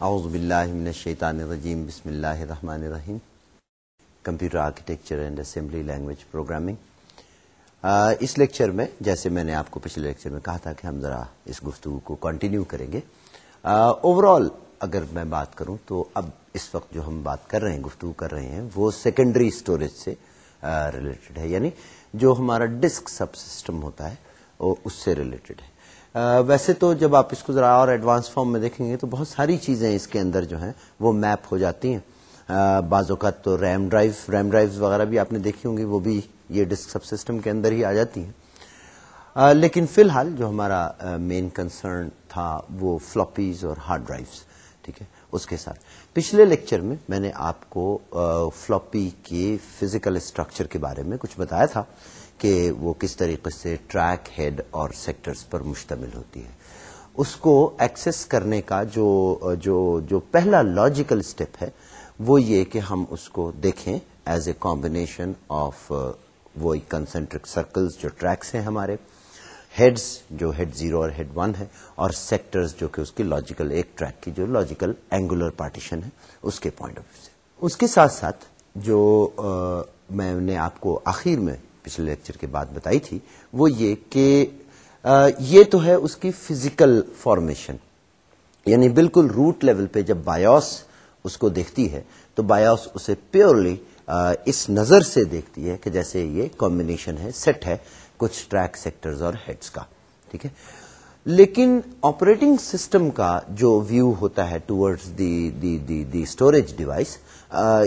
اعوذ باللہ من الشیطان الرجیم، بسم اللہ الرحمن الرحیم۔ Computer architecture and assembly language programming. Us lecture میں، جیسے میں نے آپ کو پچھلے لیکچر میں کہا تھا کہ ہم ذرا اس گفتگو کو کنٹینیو کریں گے۔ اوور آل اگر میں بات کروں تو اب اس وقت جو ہم بات کر رہے ہیں، گفتگو کر رہے ہیں، وہ سیکنڈری اسٹوریج سے ریلیٹڈ ہے۔ یعنی جو ہمارا ڈسک سب سسٹم ہوتا ہے، وہ اس سے ریلیٹڈ ہے۔ ویسے تو جب آپ اس کو ذرا اور ایڈوانس فارم میں دیکھیں گے تو بہت ساری چیزیں اس کے اندر جو ہیں وہ میپ ہو جاتی ہیں۔ بعض اوقات تو ریم ڈرائیو ریم ڈرائیو وغیرہ بھی آپ نے دیکھی ہوں گی، وہ بھی یہ ڈسک سب سسٹم کے اندر ہی آ جاتی ہیں۔ لیکن فی الحال جو ہمارا مین کنسرن تھا وہ فلوپیز اور ہارڈ ڈرائیوز ٹھیک ہے، اس کے ساتھ۔ پچھلے لیکچر میں میں نے آپ کو فلوپی کے فزیکل اسٹرکچر کے بارے میں کچھ بتایا تھا۔ کہ وہ کس طریقے سے ٹریک ہیڈ اور سیکٹرز پر مشتمل ہوتی ہے۔ اس کو ایکسس کرنے کا جو جو جو پہلا لاجیکل اسٹیپ ہے، وہ یہ کہ ہم اس کو دیکھیں ایز اے کمبینیشن آف وہ کنسنٹرک سرکلز جو ٹریکس ہیں ہمارے ہیڈز جو ہیڈ زیرو اور ہیڈ ون ہے، اور سیکٹرز جو کہ اس کی لاجیکل ایک ٹریک کی جو لاجیکل اینگولر پارٹیشن ہے، اس کے پوائنٹ آف ویو سے۔ اس کے ساتھ ساتھ جو uh, میں نے آپ کو آخر میں پچھلے لیکچر کے بعد بتائی تھی، وہ یہ کہ یہ تو ہے اس کی فزیکل فارمیشن۔ یعنی بالکل روٹ لیول پہ جب بایوس اس کو دیکھتی ہے، تو بایوس اسے پیورلی اس نظر سے دیکھتی ہے کہ جیسے یہ کمبینیشن ہے، سیٹ ہے، کچھ ٹریک سیکٹرز اور ہیڈز کا، ٹھیک ہے؟ لیکن آپریٹنگ سسٹم کا جو ویو ہوتا ہے towards the the the the storage device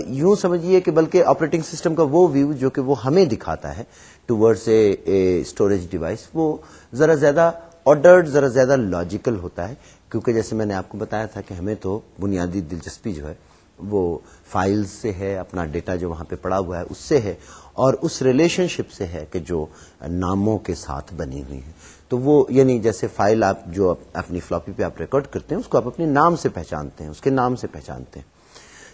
یوں سمجھیے کہ بلکہ آپریٹنگ سسٹم کا وہ ویو جو کہ وہ ہمیں دکھاتا ہے ٹورڈز اے اسٹوریج ڈیوائس وہ ذرا زیادہ آرڈرڈ ذرا زیادہ لاجیکل ہوتا ہے۔ کیونکہ جیسے میں نے آپ کو بتایا تھا کہ ہمیں تو بنیادی دلچسپی جو ہے، وہ فائل سے ہے، اپنا ڈیٹا جو وہاں پہ پڑا ہوا ہے، اس سے ہے۔ اور اس ریلیشن شپ سے ہے کہ جو ناموں کے ساتھ بنی ہوئی ہے تو وہ یعنی جیسے فائل آپ جو اپنی فلاپی پہ آپ ریکارڈ کرتے ہیں، اس کو آپ اپنے نام سے پہچانتے ہیں، اس کے نام سے پہچانتے ہیں۔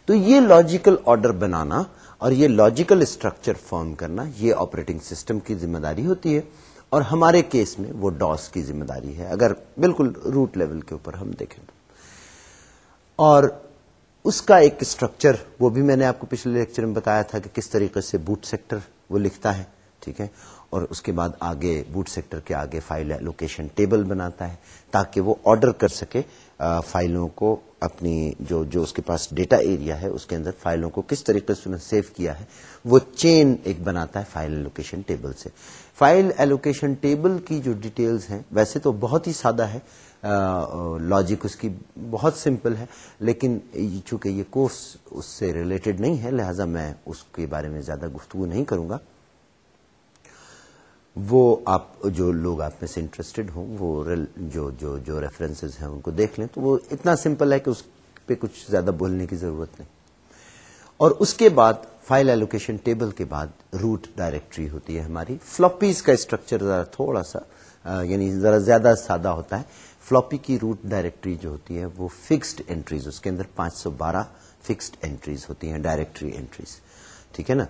تو یہ لاجیکل آرڈر بنانا اور یہ لاجیکل اسٹرکچر فارم کرنا یہ آپریٹنگ سسٹم کی ذمہ داری ہوتی ہے اور ہمارے کیس میں وہ ڈاس کی ذمہ داری ہے، اگر بالکل روٹ لیول کے اوپر ہم دیکھیں۔ اور اس کا ایک اسٹرکچر وہ بھی میں نے آپ کو پچھلے لیکچر میں بتایا تھا کہ کس طریقے سے بوٹ سیکٹر وہ لکھتا ہے، ٹھیک ہے؟ اور اس کے بعد آگے بوٹ سیکٹر کے آگے فائل لوکیشن ٹیبل بناتا ہے تاکہ وہ آرڈر کر سکے۔ فائلوں کو اپنی جو جو اس کے پاس ڈیٹا ایریا ہے، اس کے اندر فائلوں کو کس طریقے سے سیو کیا ہے، وہ چین ایک بناتا ہے فائل ایلوکیشن ٹیبل سے۔ فائل ایلوکیشن ٹیبل کی جو ڈیٹیلز ہیں، ویسے تو بہت ہی سادہ ہے لاجک اس کی بہت سمپل ہے، لیکن چونکہ یہ کورس اس سے ریلیٹڈ نہیں ہے، لہذا میں اس کے بارے میں زیادہ گفتگو نہیں کروں گا۔ وہ آپ جو لوگ آپ میں سے انٹرسٹڈ ہوں، وہ جو جو جو ریفرنسز ہیں، ان کو دیکھ لیں تو وہ اتنا سمپل ہے کہ اس پہ کچھ زیادہ بولنے کی ضرورت نہیں۔ اور اس کے بعد فائل ایلوکیشن ٹیبل کے بعد روٹ ڈائریکٹری ہوتی ہے ہماری۔ فلوپیز کا اسٹرکچر ذرا تھوڑا سا یعنی ذرا زیادہ سادہ ہوتا ہے۔ فلوپی کی روٹ ڈائریکٹری جو ہوتی ہے، وہ فکسڈ انٹریز اس کے اندر پانچ سو بارہ فکسڈ انٹریز ہوتی ہیں ڈائریکٹری انٹریز ٹھیک ہے نا؟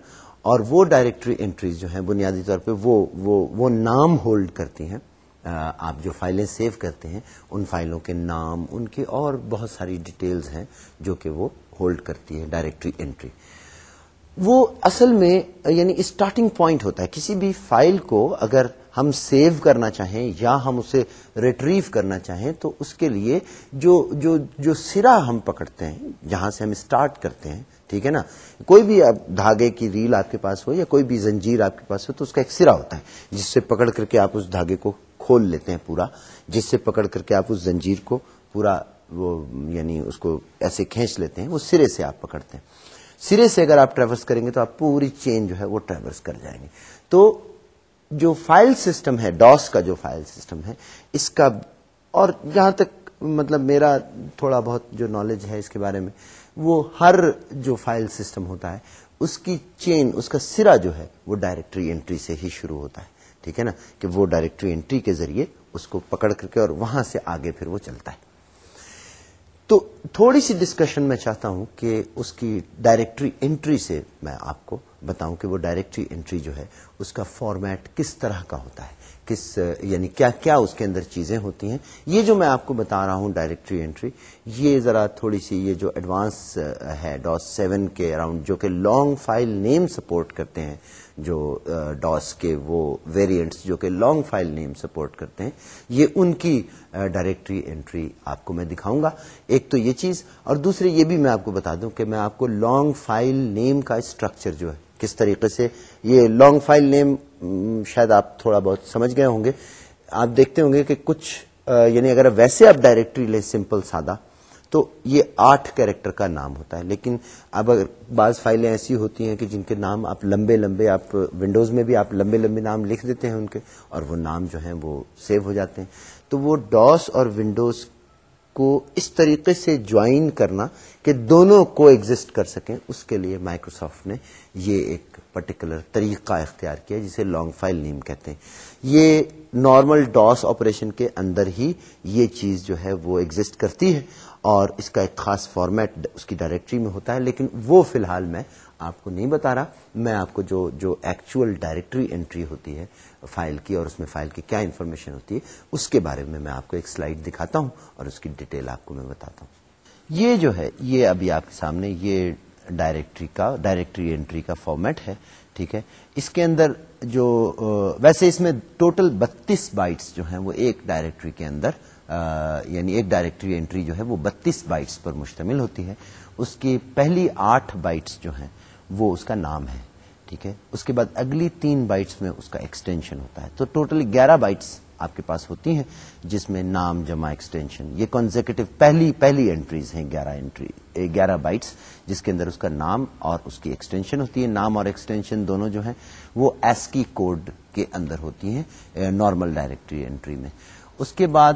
اور وہ ڈائریکٹری انٹریز جو ہیں بنیادی طور پہ وہ وہ وہ نام ہولڈ کرتی ہیں۔ آپ جو فائلیں سیو کرتے ہیں، ان فائلوں کے نام، ان کی اور بہت ساری ڈیٹیلز ہیں جو کہ وہ ہولڈ کرتی ہے ڈائریکٹری انٹری وہ اصل میں یعنی اسٹارٹنگ پوائنٹ ہوتا ہے۔ کسی بھی فائل کو اگر ہم سیو کرنا چاہیں یا ہم اسے ریٹریو کرنا چاہیں، تو اس کے لیے جو جو جو سرا ہم پکڑتے ہیں، جہاں سے ہم اسٹارٹ کرتے ہیں ٹھیک ہے نا؟ کوئی بھی دھاگے کی ریل آپ کے پاس ہو یا کوئی بھی زنجیر آپ کے پاس ہو تو اس کا ایک سرا ہوتا ہے، جس سے پکڑ کر کے آپ اس دھاگے کو کھول لیتے ہیں پورا، جس سے پکڑ کر کے آپ اس زنجیر کو پورا وہ یعنی اس کو ایسے کھینچ لیتے ہیں، وہ سرے سے آپ پکڑتے ہیں۔ سرے سے اگر آپ ٹریورس کریں گے تو آپ پوری چین جو ہے وہ ٹریورس کر جائیں گے۔ تو جو فائل سسٹم ہے ڈاس کا جو فائل سسٹم ہے، اس کا اور جہاں تک مطلب میرا تھوڑا بہت جو نالج ہے اس کے بارے میں وہ ہر جو فائل سسٹم ہوتا ہے، اس کی چین، اس کا سرا جو ہے، وہ ڈائریکٹری انٹری سے ہی شروع ہوتا ہے۔ ٹھیک ہے نا؟ کہ وہ ڈائریکٹری انٹری کے ذریعے اس کو پکڑ کر کے اور وہاں سے آگے پھر وہ چلتا ہے۔ تو تھوڑی سی ڈسکشن میں چاہتا ہوں کہ اس کی ڈائریکٹری انٹری سے میں آپ کو بتاؤں کہ وہ ڈائریکٹری انٹری جو ہے، اس کا فارمیٹ کس طرح کا ہوتا ہے۔ کس یعنی کیا کیا اس کے اندر چیزیں ہوتی ہیں؟ یہ جو میں آپ کو بتا رہا ہوں ڈائریکٹری انٹری یہ ذرا تھوڑی سی یہ جو ایڈوانس uh, ہے ڈاس سیون کے اراؤنڈ جو کہ لانگ فائل نیم سپورٹ کرتے ہیں، جو uh, ڈاس کے وہ ویریئنٹس جو کہ لانگ فائل نیم سپورٹ کرتے ہیں، یہ ان کی uh, ڈائریکٹری انٹری آپ کو میں دکھاؤں گا۔ ایک تو یہ چیز اور دوسرے یہ بھی میں آپ کو بتا دوں کہ میں آپ کو لانگ فائل نیم کا اسٹرکچر جو ہے کس طریقے سے، یہ لانگ فائل نیم شاید آپ تھوڑا بہت سمجھ گئے ہوں گے۔ آپ دیکھتے ہوں گے کہ کچھ یعنی اگر ویسے آپ ڈائریکٹری لیں سمپل سادہ، تو یہ آٹھ کیریکٹر کا نام ہوتا ہے۔ لیکن اب اگر بعض فائلیں ایسی ہوتی ہیں کہ جن کے نام آپ لمبے لمبے، آپ ونڈوز میں بھی آپ لمبے لمبے نام لکھ دیتے ہیں ان کے، اور وہ نام جو ہیں وہ سیو ہو جاتے ہیں۔ تو وہ ڈاس اور ونڈوز کو اس طریقے سے جوائن کرنا کہ دونوں کو ایگزٹ کر سکیں، اس کے لیے مائکروسافٹ نے یہ ایک پرٹیکولر طریقہ اختیار کیا جسے لانگ فائل نیم کہتے ہیں۔ یہ نارمل ڈاس آپریشن کے اندر ہی یہ چیز جو ہے وہ ایگزٹ کرتی ہے اور اس کا ایک خاص فارمیٹ اس کی ڈائریکٹری میں ہوتا ہے، لیکن وہ فی الحال میں آپ کو نہیں بتا رہا، میں آپ کو جو جو ایکچوئل ڈائریکٹری انٹری ہوتی ہے فائل کی اور اس میں فائل کی کیا انفارمیشن ہوتی ہے، اس کے بارے میں میں آپ کو ایک سلائڈ دکھاتا ہوں اور اس کی ڈیٹیل آپ کو میں بتاتا ہوں۔ یہ جو ہے، یہ ابھی آپ کے سامنے یہ ڈائریکٹری کا ڈائریکٹری انٹری کا فارمیٹ ہے، ٹھیک ہے؟ اس کے اندر جو ویسے اس میں ٹوٹل بتیس بائٹس جو ہیں، وہ ایک ڈائریکٹری کے اندر یعنی ایک ڈائریکٹری انٹری جو ہے، وہ بتیس بائٹس پر مشتمل ہوتی ہے۔ اس کی پہلی آٹھ بائٹس جو ہیں وہ اس کا نام ہے، ٹھیک ہے؟ اس کے بعد اگلی تین بائٹس میں اس کا ایکسٹینشن ہوتا ہے۔ تو ٹوٹل گیارہ بائٹس آپ کے پاس ہوتی ہیں، جس میں نام، جمع ایکسٹینشن یہ کنزیکٹو پہلی پہلی انٹریز ہیں گیارہ انٹری گیارہ بائٹس جس کے اندر اس کا نام اور اس کی ایکسٹینشن ہوتی ہے۔ نام اور ایکسٹینشن دونوں جو ہیں، وہ ایسکی کوڈ کے اندر ہوتی ہیں نارمل ڈائریکٹری انٹری میں۔ اس کے بعد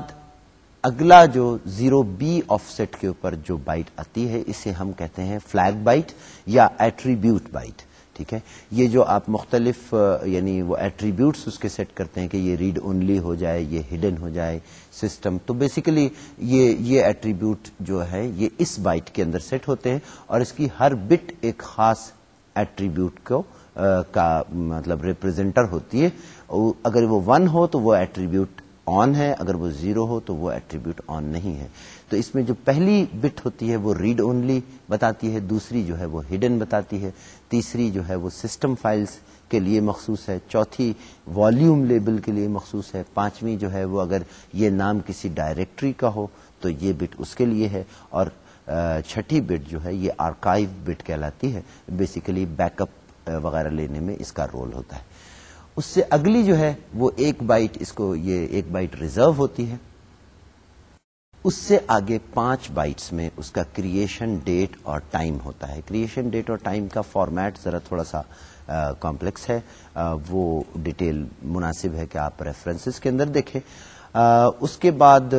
اگلا جو زیرو بی آف سیٹ کے اوپر جو بائٹ آتی ہے، اسے ہم کہتے ہیں فلیگ بائٹ یا ایٹریبیوٹ بائٹ، ٹھیک ہے؟ یہ جو آپ مختلف یعنی وہ ایٹریبیوٹس اس کے سیٹ کرتے ہیں کہ یہ ریڈ اونلی ہو جائے، یہ ہڈن ہو جائے سسٹم، تو بیسیکلی یہ یہ ایٹریبیوٹ جو ہے، یہ اس بائٹ کے اندر سیٹ ہوتے ہیں اور اس کی ہر بٹ ایک خاص ایٹریبیوٹ کو کا مطلب ریپرزینٹر ہوتی ہے۔ اگر وہ ون ہو تو وہ ایٹریبیوٹ آن ہے، اگر وہ زیرو ہو تو وہ ایٹریبیوٹ آن نہیں ہے۔ تو اس میں جو پہلی بٹ ہوتی ہے وہ ریڈ اونلی بتاتی ہے، دوسری جو ہے وہ ہڈن بتاتی ہے، تیسری جو ہے وہ سسٹم فائلز کے لیے مخصوص ہے، چوتھی والیوم لیبل کے لیے مخصوص ہے، پانچویں جو ہے وہ اگر یہ نام کسی ڈائریکٹری کا ہو تو یہ بٹ اس کے لیے ہے۔ اور چھٹی بٹ جو ہے یہ آرکائیو بٹ کہلاتی ہے بیسیکلی بیک اپ وغیرہ لینے میں اس کا رول ہوتا ہے۔ اس سے اگلی جو ہے وہ ایک بائٹ، اس کو یہ ایک بائٹ ریزرو ہوتی ہے۔ اس سے آگے پانچ بائٹس میں اس کا کریشن ڈیٹ اور ٹائم ہوتا ہے۔ کریشن ڈیٹ اور ٹائم کا فارمیٹ ذرا تھوڑا سا کمپلیکس ہے۔ وہ ڈیٹیل مناسب ہے کہ آپ ریفرنسز کے اندر دیکھیں۔ اس کے بعد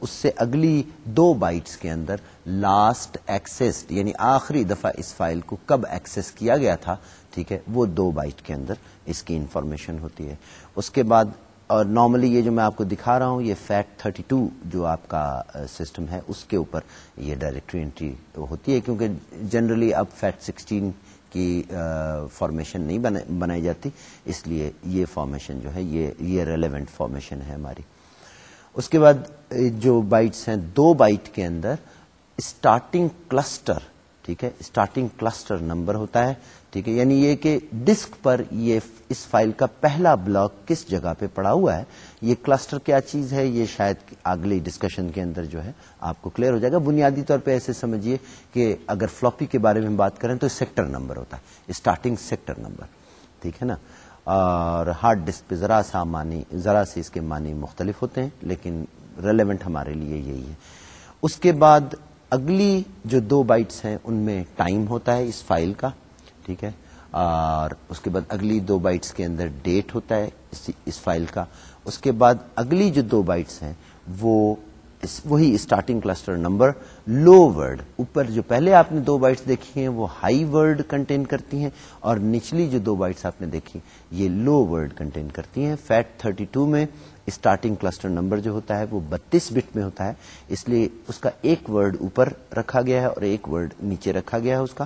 اس سے اگلی دو بائٹس کے اندر لاسٹ ایکسس یعنی آخری دفعہ اس فائل کو کب ایکسس کیا گیا تھا، ٹھیک ہے، وہ دو بائٹ کے اندر اس کی انفارمیشن ہوتی ہے۔ اس کے بعد، اور نارملی یہ جو میں آپ کو دکھا رہا ہوں، یہ فیٹ تھرٹی ٹو جو آپ کا سسٹم ہے، اس کے اوپر یہ ڈائریکٹری انٹری ہوتی ہے، کیونکہ جنرلی اب فیٹ سکسٹین کی فارمیشن نہیں بنائی جاتی۔ اس لیے یہ فارمیشن جو ہے، یہ یہ ریلیونٹ فارمیشن ہے ہماری۔ اس کے بعد، جو بائٹس ہیں، دو بائٹ کے اندر اسٹارٹنگ کلسٹر ٹھیک ہے؟ اسٹارٹنگ کلسٹر نمبر ہوتا ہے، ٹھیک ہے؟ یعنی یہ کہ ڈسک پر یہ اس فائل کا پہلا بلاک کس جگہ پہ پڑا ہوا ہے، یہ کلسٹر کیا چیز ہے؟ یہ شاید اگلی ڈسکشن کے اندر جو ہے آپ کو کلیئر ہو جائے گا۔ بنیادی طور پہ ایسے سمجھیے کہ اگر فلوپی کے بارے میں ہم بات کریں تو سیکٹر نمبر ہوتا ہے اسٹارٹنگ سیکٹر نمبر ٹھیک ہے نا؟ اور ہارڈ ڈسک پہ ذرا سا مانی ذرا سے اس کے معنی مختلف ہوتے ہیں، لیکن ریلیونٹ ہمارے لیے یہی ہے۔ اس کے بعد اگلی جو دو بائٹس ہیں، ان میں ٹائم ہوتا ہے اس فائل کا، ٹھیک ہے؟ اور اس کے بعد اگلی دو بائٹس کے اندر ڈیٹ ہوتا ہے اس فائل کا۔ اس کے بعد اگلی جو دو بائٹس ہیں، وہ اس، وہی starting cluster number low word اوپر جو پہلے آپ نے دو بائٹس دیکھی ہیں، وہ ہائی ورڈ کنٹین کرتی ہیں، اور نچلی جو دو بائٹس آپ نے دیکھی، یہ لو ورڈ کنٹین کرتی ہیں۔ فیٹ 32 میں اسٹارٹنگ کلسٹر نمبر جو ہوتا ہے وہ بتیس بٹ میں ہوتا ہے، اس لیے اس کا ایک ورڈ اوپر رکھا گیا ہے اور ایک ورڈ نیچے رکھا گیا ہے اس کا۔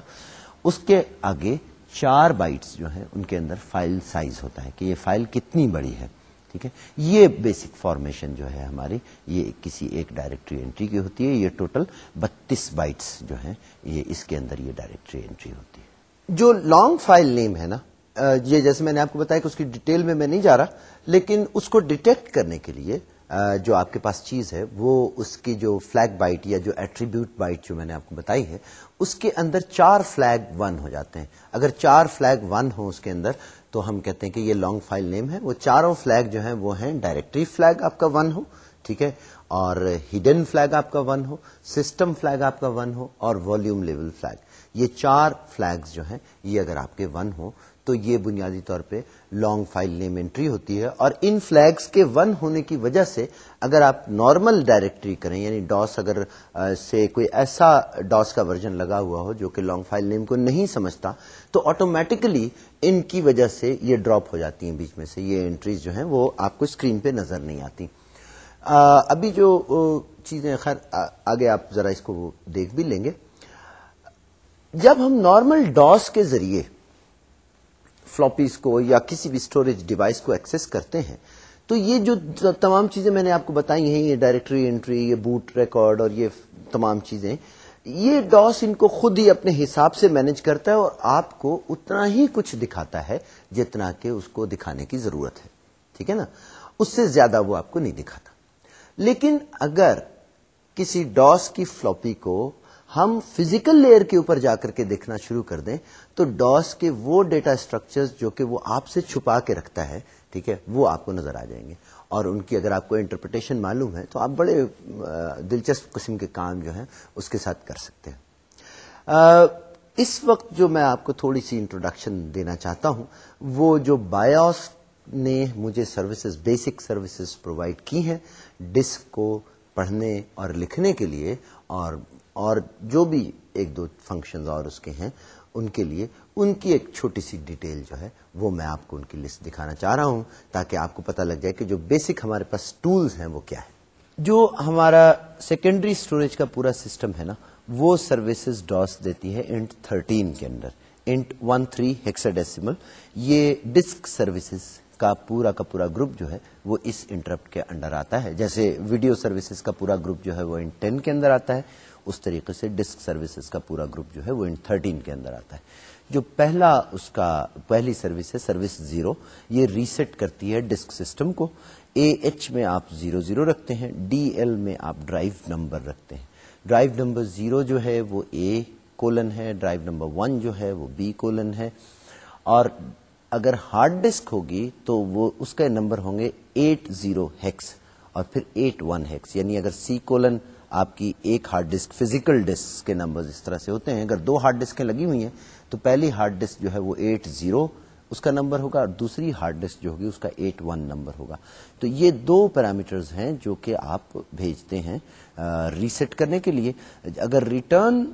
اس کے آگے چار بائٹس جو ہیں، ان کے اندر فائل سائز ہوتا ہے کہ یہ فائل کتنی بڑی ہے، ٹھیک ہے؟ یہ بیسک فارمیشن جو ہے ہماری، یہ کسی ایک ڈائریکٹری انٹری کی ہوتی ہے، یہ ٹوٹل بتیس بائٹس جو ہیں، یہ اس کے اندر یہ ڈائریکٹری انٹری ہوتی ہے۔ جو لانگ فائل نیم ہے نا یہ جیسے میں نے آپ کو بتایا کہ اس کی ڈیٹیل میں میں نہیں جا رہا لیکن اس کو ڈیٹیکٹ کرنے کے لیے جو آپ کے پاس چیز ہے، وہ اس کی جو فلیگ بائٹ یا جو ایٹریبیوٹ بائٹ جو میں نے آپ کو بتائی ہے، اس کے اندر چار فلیگ ون ہو جاتے ہیں۔ اگر چار فلیگ ون ہو اس کے اندر، تو ہم کہتے ہیں کہ یہ لانگ فائل نیم ہے۔ وہ چاروں فلیگ جو ہیں، وہ ہیں ڈائریکٹری فلیگ آپ کا ون ہو، ٹھیک ہے؟ اور ہڈن فلیگ آپ کا ون ہو سسٹم فلیگ آپ کا ون ہو، اور والیوم لیول فلیگ یہ چار فلیگز جو ہیں، یہ اگر آپ کے ون ہو تو یہ بنیادی طور پہ لانگ فائل نیم انٹری ہوتی ہے اور ان فلیگز کے ون ہونے کی وجہ سے اگر آپ نارمل ڈائریکٹری کریں یعنی ڈاس اگر سے کوئی ایسا ڈاس کا ورژن لگا ہوا ہو جو کہ لانگ فائل نیم کو نہیں سمجھتا، تو آٹومیٹکلی ان کی وجہ سے یہ ڈراپ ہو جاتی ہیں بیچ میں سے، یہ انٹریز جو ہیں وہ آپ کو اسکرین پہ نظر نہیں آتی۔ ابھی جو چیزیں، خیر آگے آپ ذرا اس کو دیکھ بھی لیں گے۔ جب ہم نارمل ڈاس کے ذریعے فلوپیز کو یا کسی بھی اسٹوریج ڈیوائس کو ایکسس کرتے ہیں، تو یہ جو تمام چیزیں میں نے آپ کو بتائی ہیں، یہ ڈائریکٹری انٹری یہ بوٹ ریکارڈ اور یہ تمام چیزیں، یہ ڈاس ان کو خود ہی اپنے حساب سے مینج کرتا ہے اور آپ کو اتنا ہی کچھ دکھاتا ہے جتنا کہ اس کو دکھانے کی ضرورت ہے، ٹھیک ہے نا؟ اس سے زیادہ وہ آپ کو نہیں دکھاتا۔ لیکن اگر کسی ڈاس کی فلوپی کو ہم فزیکل لیئر کے اوپر جا کر کے دیکھنا شروع کر دیں تو ڈاس کے وہ ڈیٹا اسٹرکچر جو کہ وہ آپ سے چھپا کے رکھتا ہے، ٹھیک ہے، وہ آپ کو نظر آ جائیں گے۔ اور ان کی اگر آپ کو انٹرپریٹیشن معلوم ہے تو آپ بڑے دلچسپ قسم کے کام جو ہیں اس کے ساتھ کر سکتے ہیں۔ اس وقت جو میں آپ کو تھوڑی سی انٹروڈکشن دینا چاہتا ہوں، وہ جو بایوس نے مجھے سروسز بیسک سروسز پرووائڈ کی ہیں ڈسک کو پڑھنے اور لکھنے کے لیے اور اور جو بھی ایک دو فنکشنز اور اس کے ہیں، ان کے لیے ان کی ایک چھوٹی سی ڈیٹیل جو ہے، وہ میں آپ کو ان کی لسٹ دکھانا چاہ رہا ہوں، تاکہ آپ کو پتہ لگ جائے کہ جو بیسک ہمارے پاس ٹولز ہیں، وہ کیا ہے جو ہمارا سیکنڈری اسٹوریج کا پورا سسٹم ہے نا، وہ سروسز ڈاس دیتی ہے انٹ تھرٹین کے اندر۔ انٹ ون تھری ہیکساڈیسیمل یہ ڈسک سروسز کا پورا کا پورا گروپ جو ہے، وہ اس انٹرپٹ کے انڈر آتا ہے۔ جیسے ویڈیو سروسز کا پورا گروپ جو ہے، وہ انٹ ٹین کے اندر آتا ہے۔ اس طریقے سے ڈسک سروسز کا پورا گروپ جو ہے وہ ان تھرٹین کے اندر آتا ہے۔ جو پہلا اس کا پہلی سروس ہے، سروس زیرو، یہ ریسیٹ کرتی ہے ڈسک سسٹم کو۔ اے ایچ میں آپ زیرو زیرو رکھتے ہیں، ڈی ایل میں آپ ڈرائیو نمبر رکھتے ہیں۔ ڈرائیو نمبر زیرو جو ہے وہ اے کولن ہے، ڈرائیو نمبر ون جو ہے وہ بی کولن ہے۔ اور اگر ہارڈ ڈسک ہوگی تو وہ اس کا نمبر ہوں گے ایٹ زیرو ہیکس اور پھر ایٹ ون ہیکس یعنی اگر سی کولن آپ کی ایک ہارڈ ڈسک، فزیکل ڈسک کے نمبر اس طرح سے ہوتے ہیں۔ اگر دو ہارڈ ڈسکیں لگی ہوئی ہیں، تو پہلی ہارڈ ڈسک جو ہے وہ ایٹ زیرو، اس کا نمبر ہوگا۔ اور دوسری ہارڈ ڈسک جو ہوگی، اس کا ایٹ ون نمبر ہوگا۔ تو یہ دو پیرامیٹرز ہیں جو کہ آپ بھیجتے ہیں ریسیٹ کرنے کے لیے۔ اگر ریٹرن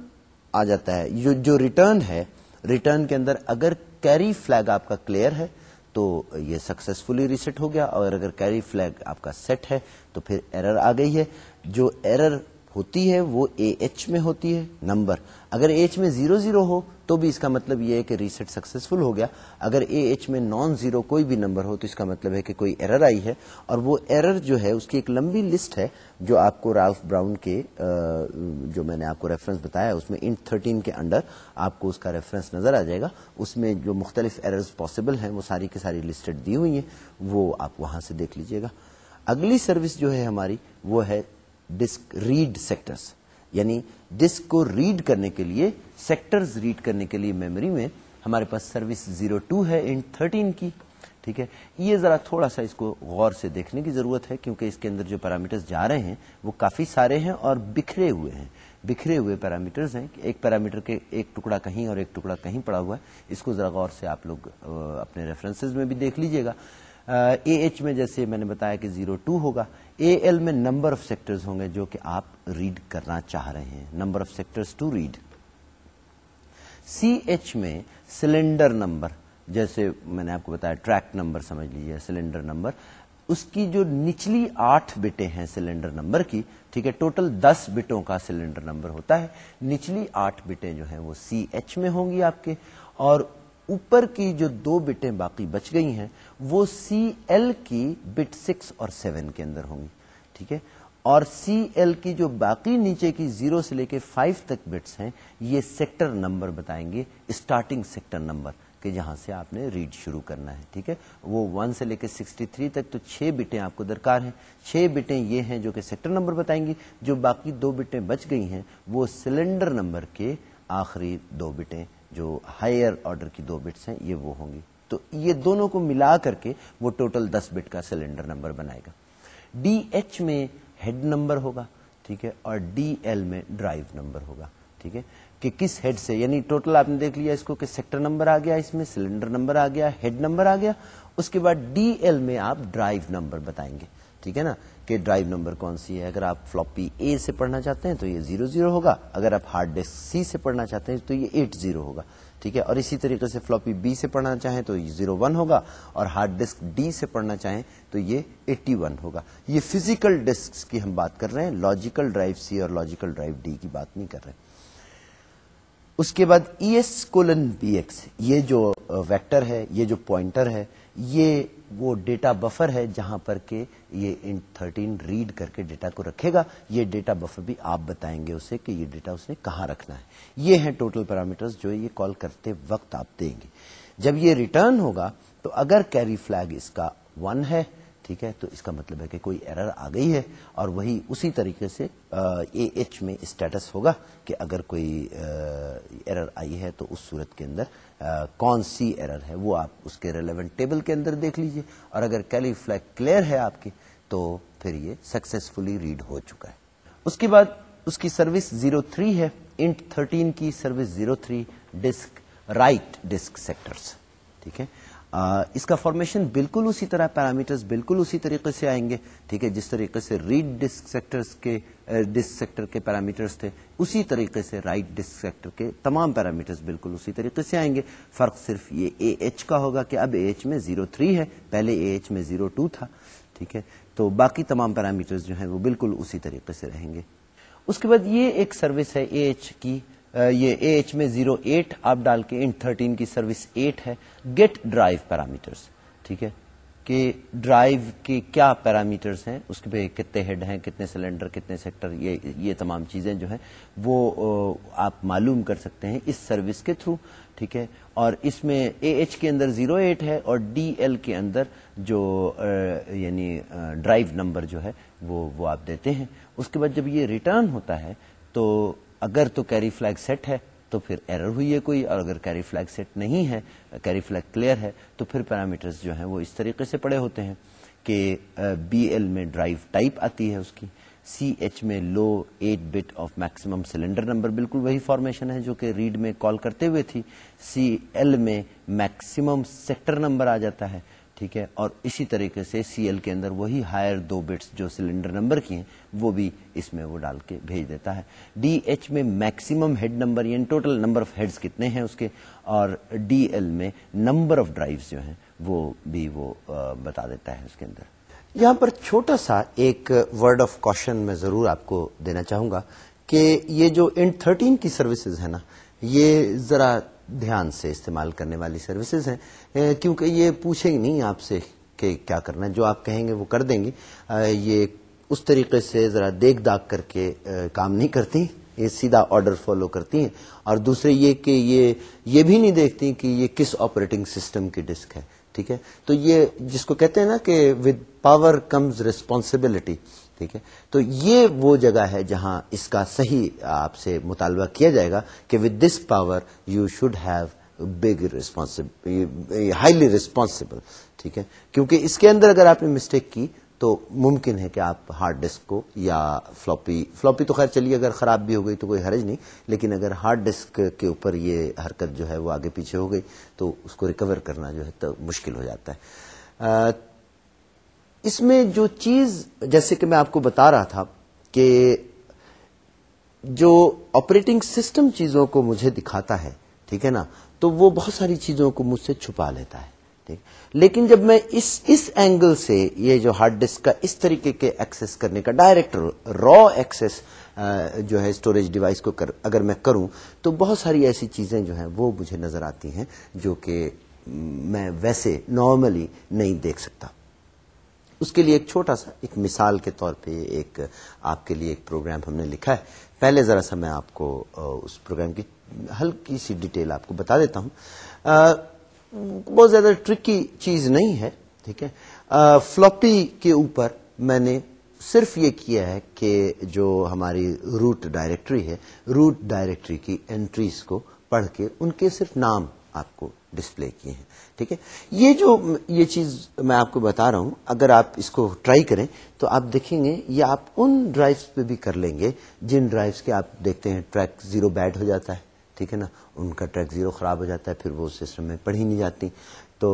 آ جاتا ہے جو ریٹرن ہے، ریٹرن کے اندر اگر کیری فلیگ آپ کا کلیئر ہے، تو یہ سکسیسفلی ریسیٹ ہو گیا۔ اور اگر کیری فلیگ آپ کا سیٹ ہے، تو پھر ایرر آ گئی ہے۔ جو ایرر ہوتی ہے وہ اے ایچ میں ہوتی ہے نمبر اگر ایچ میں زیرو زیرو ہو تو بھی اس کا مطلب یہ ہے کہ ریسیٹ سکسیسفل ہو گیا. اگر اے ایچ میں نان زیرو کوئی بھی نمبر ہو تو اس کا مطلب ہے کہ کوئی ایرر آئی ہے. اور وہ ایرر جو ہے اس کی ایک لمبی لسٹ ہے جو آپ کو رالف براؤن کے جو میں نے آپ کو ریفرنس بتایا اس میں انٹ تھرٹین کے انڈر آپ کو اس کا ریفرنس نظر آ جائے گا. اس میں جو مختلف ایررز پاسبل ہیں، وہ ساری کی ساری لسٹڈ دی ہوئی ہیں، وہ آپ وہاں سے دیکھ لیجیے گا. اگلی سروس جو ہے ہماری وہ ہے ڈسک ریڈ سیکٹرز یعنی ڈسک کو ریڈ کرنے کے لیے، سیکٹرز ریڈ کرنے کے لیے میموری میں ہمارے پاس سروس زیرو ٹو ہے ان تھرٹین کی، ٹھیک ہے؟ یہ ذرا تھوڑا سا اس کو غور سے دیکھنے کی ضرورت ہے، کیونکہ اس کے اندر جو پیرامیٹرز جا رہے ہیں، وہ کافی سارے ہیں اور بکھرے ہوئے ہیں۔ بکھرے ہوئے پیرامیٹرز ہیں، ایک پیرامیٹر کے ایک ٹکڑا کہیں اور ایک ٹکڑا کہیں پڑا ہوا ہے۔ اس کو ذرا غور سے آپ لوگ اپنے ریفرنسز میں بھی دیکھ لیجیے گا۔ اے ایچ میں جیسے میں نے بتایا کہ زیرو ٹو ہوگا، اے ایل میں نمبر آف سیکٹرز ہوں گے جو کہ آپ ریڈ کرنا چاہ رہے ہیں، number of sectors to read. C H میں سلنڈر نمبر، جیسے میں نے آپ کو بتایا ٹریک نمبر سمجھ لیجیے سلنڈر نمبر، اس کی جو نچلی آٹھ بٹے ہیں سلنڈر نمبر کی، ٹھیک ہے، ٹوٹل دس بٹوں کا سلنڈر نمبر ہوتا ہے۔ نچلی آٹھ بٹیں جو ہیں وہ سی ایچ میں ہوں گی آپ کے، اور اوپر کی جو دو بٹیں باقی بچ گئی ہیں، وہ سی ایل کی بٹ سکس اور سیون کے اندر ہوں گی، ٹھیک ہے؟ اور سی ایل کی جو باقی نیچے کی زیرو سے لے کے فائیو تک بٹس ہیں، یہ سیکٹر نمبر بتائیں گے، اسٹارٹنگ سیکٹر نمبر کہ جہاں سے آپ نے ریڈ شروع کرنا ہے، ٹھیک ہے؟ وہ ون سے لے کے سکسٹی تھری تک تو چھ بٹیں آپ کو درکار ہیں۔ چھ بٹیں یہ ہیں جو کہ سیکٹر نمبر بتائیں گی، جو باقی دو بٹیں بچ گئی ہیں، وہ سلنڈر نمبر کے آخری دو بٹیں جو ہائر آرڈر کی دو بٹس ہیں، یہ وہ ہوں گی۔ تو یہ دونوں کو ملا کر کے وہ ٹوٹل دس بٹ کا سلنڈر نمبر بنائے گا۔ ڈی ایچ میں ہیڈ نمبر ہوگا، ٹھیک ہے، اور ڈی ایل میں ڈرائیو نمبر ہوگا، ٹھیک ہے، کہ کس ہیڈ سے یعنی ٹوٹل آپ نے دیکھ لیا اس کو کہ سیکٹر نمبر آ گیا، اس میں سلنڈر نمبر آ گیا ہیڈ نمبر آ گیا، اس کے بعد ڈی ایل میں آپ ڈرائیو نمبر بتائیں گے، ٹھیک ہے نا؟ کہ ڈرائیو نمبر کون سی ہے؟ اگر آپ فلوپی اے سے پڑھنا چاہتے ہیں تو یہ زیرو زیرو ہوگا، اگر آپ ہارڈ ڈسک سی سے پڑھنا چاہتے ہیں تو یہ ایٹ زیرو ہوگا، ٹھیک ہے؟ اور اسی طریقے سے فلوپی بی سے پڑھنا چاہیں تو یہ زیرو ون ہوگا، اور ہارڈ ڈسک ڈی سے پڑھنا چاہیں تو یہ ایٹی ون ہوگا۔ یہ فزیکل ڈسک کی ہم بات کر رہے ہیں لاجیکل ڈرائیو سی اور لاجیکل ڈرائیو ڈی کی بات نہیں کر رہے۔ اس کے بعد E S colon B X یہ جو ویکٹر ہے، یہ جو پوائنٹر ہے یہ وہ ڈیٹا بفر ہے جہاں پر کہ یہ ان تھرٹین ریڈ کر کے ڈیٹا کو رکھے گا۔ یہ ڈیٹا بفر بھی آپ بتائیں گے اسے کہ یہ ڈیٹا اس نے کہاں رکھنا ہے۔ یہ ہیں ٹوٹل پیرامیٹرز جو یہ کال کرتے وقت آپ دیں گے۔ جب یہ ریٹرن ہوگا تو اگر کیری فلیگ اس کا ون ہے، ٹھیک ہے، تو اس کا مطلب ہے کہ کوئی ایرر آ گئی ہے اور وہی اسی طریقے سے اے ایچ میں اسٹیٹس ہوگا کہ اگر کوئی ایرر آئی ہے تو اس صورت کے اندر کون سی ایرر ہے، وہ آپ اس کے ریلیونٹ ٹیبل کے اندر دیکھ لیجیے۔ اور اگر کیلی فلیک کلیئر ہے آپ کی، تو پھر یہ سکسیسفلی ریڈ ہو چکا ہے۔ اس کے بعد اس کی سروس زیرو تھری ہے انٹ تھرٹین کی service zero three disk write disk sectors ٹھیک ہے؟ اس کا فارمیشن بالکل اسی طرح پیرامیٹرز بالکل اسی طریقے سے آئیں گے۔ ٹھیک ہے، جس طریقے سے ریڈ ڈسک سیکٹرز کے ڈسک سیکٹر کے پیرامیٹرز تھے، اسی طریقے سے رائٹ ڈسک سیکٹر کے تمام پیرامیٹرز بالکل اسی طریقے سے آئیں گے۔ فرق صرف یہ اے ایچ کا ہوگا کہ اب اے ایچ میں زیرو تھری ہے، پہلے اے ایچ میں زیرو ٹو تھا۔ ٹھیک ہے، تو باقی تمام پیرامیٹرز جو ہیں وہ بالکل اسی طریقے سے رہیں گے۔ اس کے بعد یہ ایک سروس ہے اے ایچ کی۔ یہ اے ایچ میں زیرو ایٹ آپ ڈال کے ان تھرٹین کی سروس ایٹ ہے۔ گیٹ ڈرائیو پیرامیٹرس ٹھیک ہے؟ کہ ڈرائیو کے کیا پیرامیٹرس ہیں، اس کے پہ کتنے ہیڈ ہیں، کتنے سلنڈر، کتنے سیکٹر، یہ یہ تمام چیزیں جو ہیں، وہ آپ معلوم کر سکتے ہیں اس سروس کے تھرو، ٹھیک ہے؟ اور اس میں اے ایچ کے اندر زیرو ایٹ ہے اور ڈی ایل کے اندر جو یعنی ڈرائیو نمبر جو ہے، وہ وہ آپ دیتے ہیں۔ اس کے بعد جب یہ ریٹرن ہوتا ہے، تو اگر تو کیری فلیگ سیٹ ہے، تو پھر ایرر ہوئی ہے کوئی، اور اگر کیری فلیگ سیٹ نہیں ہے کیری فلیگ کلیئر ہے، تو پھر پیرامیٹرز جو ہیں وہ اس طریقے سے پڑے ہوتے ہیں کہ بی ایل میں ڈرائیو ٹائپ آتی ہے اس کی سی ایچ میں low eight bit of maximum cylinder number بالکل وہی فارمیشن ہے جو کہ ریڈ میں کال کرتے ہوئے تھی سی ایل میں میکسیمم سیکٹر نمبر آ جاتا ہے۔ ٹھیک ہے؟ اور اسی طریقے سے سی ایل کے اندر وہی ہائر دو بٹس جو سلنڈر نمبر کی ہیں، وہ بھی اس میں وہ ڈال کے بھیج دیتا ہے۔ ڈی ایچ میں میکسیمم ہیڈ نمبر یعنی ٹوٹل نمبر آف ہیڈز کتنے ہیں اس کے؟ اور ڈی ایل میں نمبر آف ڈرائیوز جو ہیں، وہ بھی وہ بتا دیتا ہے اس کے اندر۔ یہاں پر چھوٹا سا ایک ورڈ آف کوشن میں ضرور آپ کو دینا چاہوں گا کہ یہ جو ان تھرٹین کی سروسز ہے نا، یہ ذرا دھیان سے استعمال کرنے والی سروسز ہیں۔ کیونکہ یہ پوچھیں گے نہیں آپ سے کہ کیا کرنا ہے، جو آپ کہیں گے وہ کر دیں گی یہ اس طریقے سے ذرا دیکھ داغ کر کے کام نہیں کرتی، یہ سیدھا آرڈر فالو کرتی ہیں۔ اور دوسرے یہ کہ یہ یہ بھی نہیں دیکھتی کہ یہ کس آپریٹنگ سسٹم کی ڈسک ہے، ٹھیک ہے؟ تو یہ جس کو کہتے ہیں نا کہ ود پاور کمز ریسپانسبلٹی ٹھیک ہے؟ تو یہ وہ جگہ ہے جہاں اس کا صحیح آپ سے مطالبہ کیا جائے گا کہ with this power you should have big responsible highly responsible ٹھیک ہے؟ کیونکہ اس کے اندر اگر آپ نے مسٹیک کی تو ممکن ہے کہ آپ ہارڈ ڈسک کو یا فلوپی فلوپی تو خیر چلیے، اگر خراب بھی ہو گئی تو کوئی حرج نہیں، لیکن اگر ہارڈ ڈسک کے اوپر یہ حرکت جو ہے وہ آگے پیچھے ہو گئی تو اس کو ریکور کرنا جو ہے تو مشکل ہو جاتا ہے۔ اس میں جو چیز، جیسے کہ میں آپ کو بتا رہا تھا کہ جو آپریٹنگ سسٹم چیزوں کو مجھے دکھاتا ہے ٹھیک ہے نا؟ تو وہ بہت ساری چیزوں کو مجھ سے چھپا لیتا ہے لیکن جب میں اس اس اینگل سے یہ جو ہارڈ ڈسک کا اس طریقے کے ایکسس کرنے کا ڈائریکٹ را ایکسس جو ہے اسٹوریج ڈیوائس کو کر، اگر میں کروں، تو بہت ساری ایسی چیزیں جو ہیں وہ مجھے نظر آتی ہیں جو کہ میں ویسے نارملی نہیں دیکھ سکتا۔ اس کے لیے ایک چھوٹا سا، ایک مثال کے طور پہ ایک آپ کے لیے ایک پروگرام ہم نے لکھا ہے۔ پہلے ذرا سا میں آپ کو اس پروگرام کی ہلکی سی ڈیٹیل آپ کو بتا دیتا ہوں۔ بہت زیادہ ٹرکی چیز نہیں ہے، ٹھیک ہے۔ فلوپی کے اوپر میں نے صرف یہ کیا ہے کہ جو ہماری روٹ ڈائریکٹری ہے روٹ ڈائریکٹری کی انٹریز کو پڑھ کے ان کے صرف نام آپ کو ڈسپلے کیے ہیں، ٹھیک ہے۔ یہ جو یہ چیز میں آپ کو بتا رہا ہوں، اگر آپ اس کو ٹرائی کریں تو آپ دیکھیں گے، یہ آپ ان ڈرائیوز پہ بھی کر لیں گے جن ڈرائیوز کے آپ دیکھتے ہیں ٹریک زیرو بیڈ ہو جاتا ہے۔ ٹھیک ہے نا، ان کا ٹریک زیرو خراب ہو جاتا ہے، پھر وہ سسٹم میں پڑھی نہیں جاتی۔ تو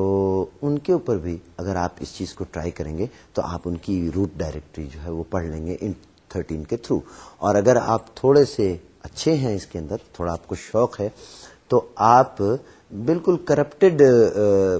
ان کے اوپر بھی اگر آپ اس چیز کو ٹرائی کریں گے، تو آپ ان کی روٹ ڈائریکٹری جو ہے وہ پڑھ لیں گے ان تھرٹین کے تھرو اور اگر آپ تھوڑے سے اچھے ہیں اس کے اندر، تھوڑا آپ کو شوق ہے، تو آپ بالکل کرپٹڈ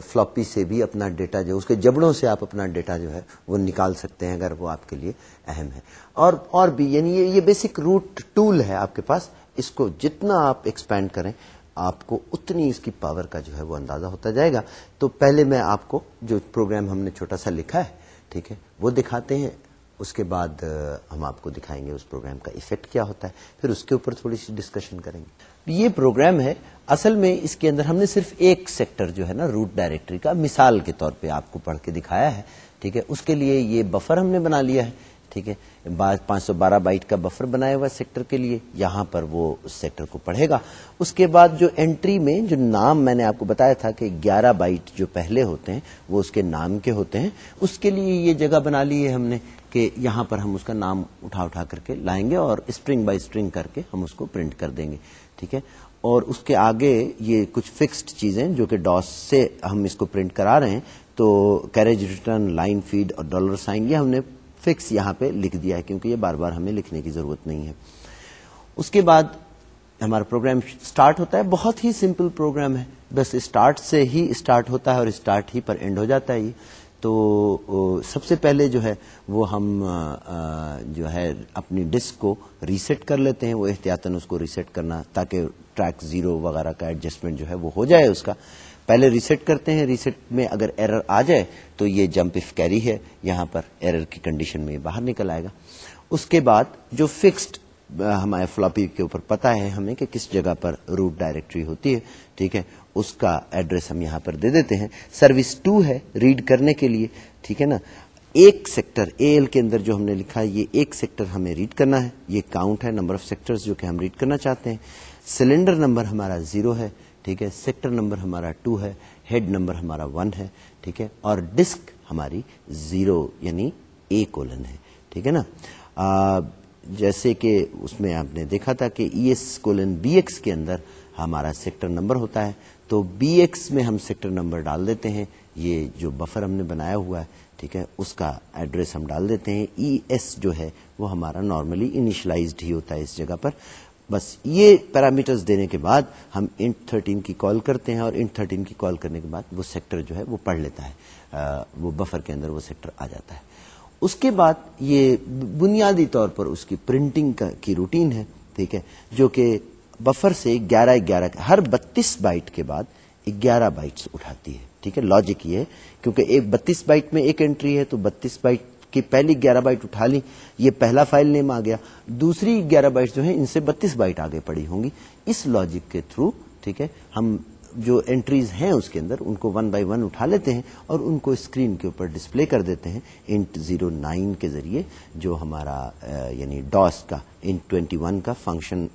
فلوپی سے بھی اپنا ڈیٹا جو اس کے جبڑوں سے آپ اپنا ڈیٹا جو ہے وہ نکال سکتے ہیں اگر وہ آپ کے لیے اہم ہے۔ اور اور بھی یعنی یہ بیسک روٹ ٹول ہے آپ کے پاس۔ اس کو جتنا آپ ایکسپینڈ کریں، آپ کو اتنی اس کی پاور کا جو ہے وہ اندازہ ہوتا جائے گا۔ تو پہلے میں آپ کو جو پروگرام ہم نے چھوٹا سا لکھا ہے، ٹھیک ہے، وہ دکھاتے ہیں۔ اس کے بعد ہم آپ کو دکھائیں گے اس پروگرام کا افیکٹ کیا ہوتا ہے۔ پھر اس کے اوپر تھوڑی سی ڈسکشن کریں گے۔ یہ پروگرام ہے، اصل میں اس کے اندر ہم نے صرف ایک سیکٹر جو ہے نا روٹ ڈائریکٹری کا مثال کے طور پہ آپ کو پڑھ کے دکھایا ہے۔ ٹھیک ہے، اس کے لیے یہ بفر ہم نے بنا لیا ہے۔ ٹھیک ہے؟ پانچ سو بارہ بائٹ کا بفر بنایا ہوا سیکٹر کے لیے، یہاں پر وہ اس سیکٹر کو پڑھے گا۔ اس کے بعد جو انٹری میں، جو نام میں نے آپ کو بتایا تھا کہ گیارہ بائٹ جو پہلے ہوتے ہیں، وہ اس کے نام کے ہوتے ہیں۔ اس کے لیے یہ جگہ بنا لی ہے ہم نے کہ یہاں پر ہم اس کا نام اٹھا اٹھا کر کے لائیں گے اور اسٹرنگ بائی اسٹرنگ کر کے ہم اس کو پرنٹ کر دیں گے، ٹھیک ہے؟ اور اس کے آگے یہ کچھ فکسڈ چیزیں جو کہ ڈاس سے ہم اس کو پرنٹ کرا رہے ہیں، تو کیریج ریٹرن لائن فیڈ اور ڈالر سائن یہ ہم نے فکس یہاں پہ لکھ دیا ہے کیونکہ یہ بار بار ہمیں لکھنے کی ضرورت نہیں ہے۔ اس کے بعد ہمارا پروگرام سٹارٹ ہوتا ہے۔ بہت ہی سمپل پروگرام ہے۔ بس اسٹارٹ سے ہی اسٹارٹ ہوتا ہے اور اسٹارٹ ہی پر اینڈ ہو جاتا ہے۔ یہ تو سب سے پہلے جو ہے وہ ہم جو ہے اپنی ڈسک کو ریسیٹ کر لیتے ہیں۔ وہ احتیاطاً اس کو ریسیٹ کرنا تاکہ ٹریک زیرو وغیرہ کا ایڈجسٹمنٹ جو ہے وہ ہو جائے اس کا۔ پہلے ریسیٹ کرتے ہیں ریسیٹ میں اگر ایرر آ جائے تو یہ جمپ اف کیری ہے، یہاں پر ایرر کی کنڈیشن میں باہر نکل آئے گا۔ اس کے بعد جو فکسڈ ہمارے فلاپی کے اوپر پتا ہے ہمیں کہ کس جگہ پر روٹ ڈائریکٹری ہوتی ہے، ٹھیک ہے؟ اس کا ایڈریس ہم یہاں پر دے دیتے ہیں۔ سروس ٹو ہے ریڈ کرنے کے لیے، ٹھیک ہے نا؟ ایک سیکٹر اے ایل کے اندر جو ہم نے لکھا ہے، یہ ایک سیکٹر ہمیں ریڈ کرنا ہے۔ یہ کاؤنٹ ہے نمبر آف سیکٹر جو کہ ہم ریڈ کرنا چاہتے ہیں۔ سلنڈر نمبر ہمارا زیرو ہے۔ ٹھیک ہے سیکٹر نمبر ہمارا ٹو ہے، ہیڈ نمبر ہمارا ون ہے، ٹھیک ہے، اور ڈسک ہماری زیرو یعنی اے کولن ہے، ٹھیک ہے نا؟ جیسے کہ اس میں آپ نے دیکھا تھا کہ E S colon B X کے اندر ہمارا سیکٹر نمبر ہوتا ہے، تو بی ایکس میں ہم سیکٹر نمبر ڈال دیتے ہیں، یہ جو بفر ہم نے بنایا ہوا ہے، ٹھیک ہے، اس کا ایڈریس ہم ڈال دیتے ہیں، ای ایس جو ہے وہ ہمارا نارملی انیشلائزڈ ہی ہوتا ہے اس جگہ پر۔ بس یہ پیرامیٹرز دینے کے بعد ہم انٹ تھرٹین کی کال کرتے ہیں اور انٹ تھرٹین کی کال کرنے کے بعد وہ سیکٹر جو ہے وہ پڑھ لیتا ہے وہ بفر کے اندر وہ سیکٹر آ جاتا ہے۔ اس کے بعد یہ بنیادی طور پر اس کی پرنٹنگ کی روٹین ہے، ٹھیک ہے، جو کہ بفر سے گیارہ گیارہ ہر بتیس بائٹ کے بعد گیارہ بائٹس اٹھاتی ہے۔ ٹھیک ہے لاجک یہ ہے، کیونکہ ایک بتیس بائٹ میں ایک انٹری ہے تو بتیس بائٹ کہ پہلی گیارہ بائٹ اٹھا لی، یہ پہلا فائل نیم آ گیا۔ دوسری گیارہ بائٹ جو ہے ان سے بتیس بائٹ آگے پڑی ہوں گی۔ اس لاجک کے تھرو ٹھیک ہے، ہم جو انٹریز ہیں اس کے اندر، ان کو ون بائی ون اٹھا لیتے ہیں اور ان کو اسکرین کے اوپر ڈسپلے کر دیتے ہیں انٹ زیرو نائن کے ذریعے، جو ہمارا یعنی ڈاس کا انٹ ٹوینٹی ون کا فنکشن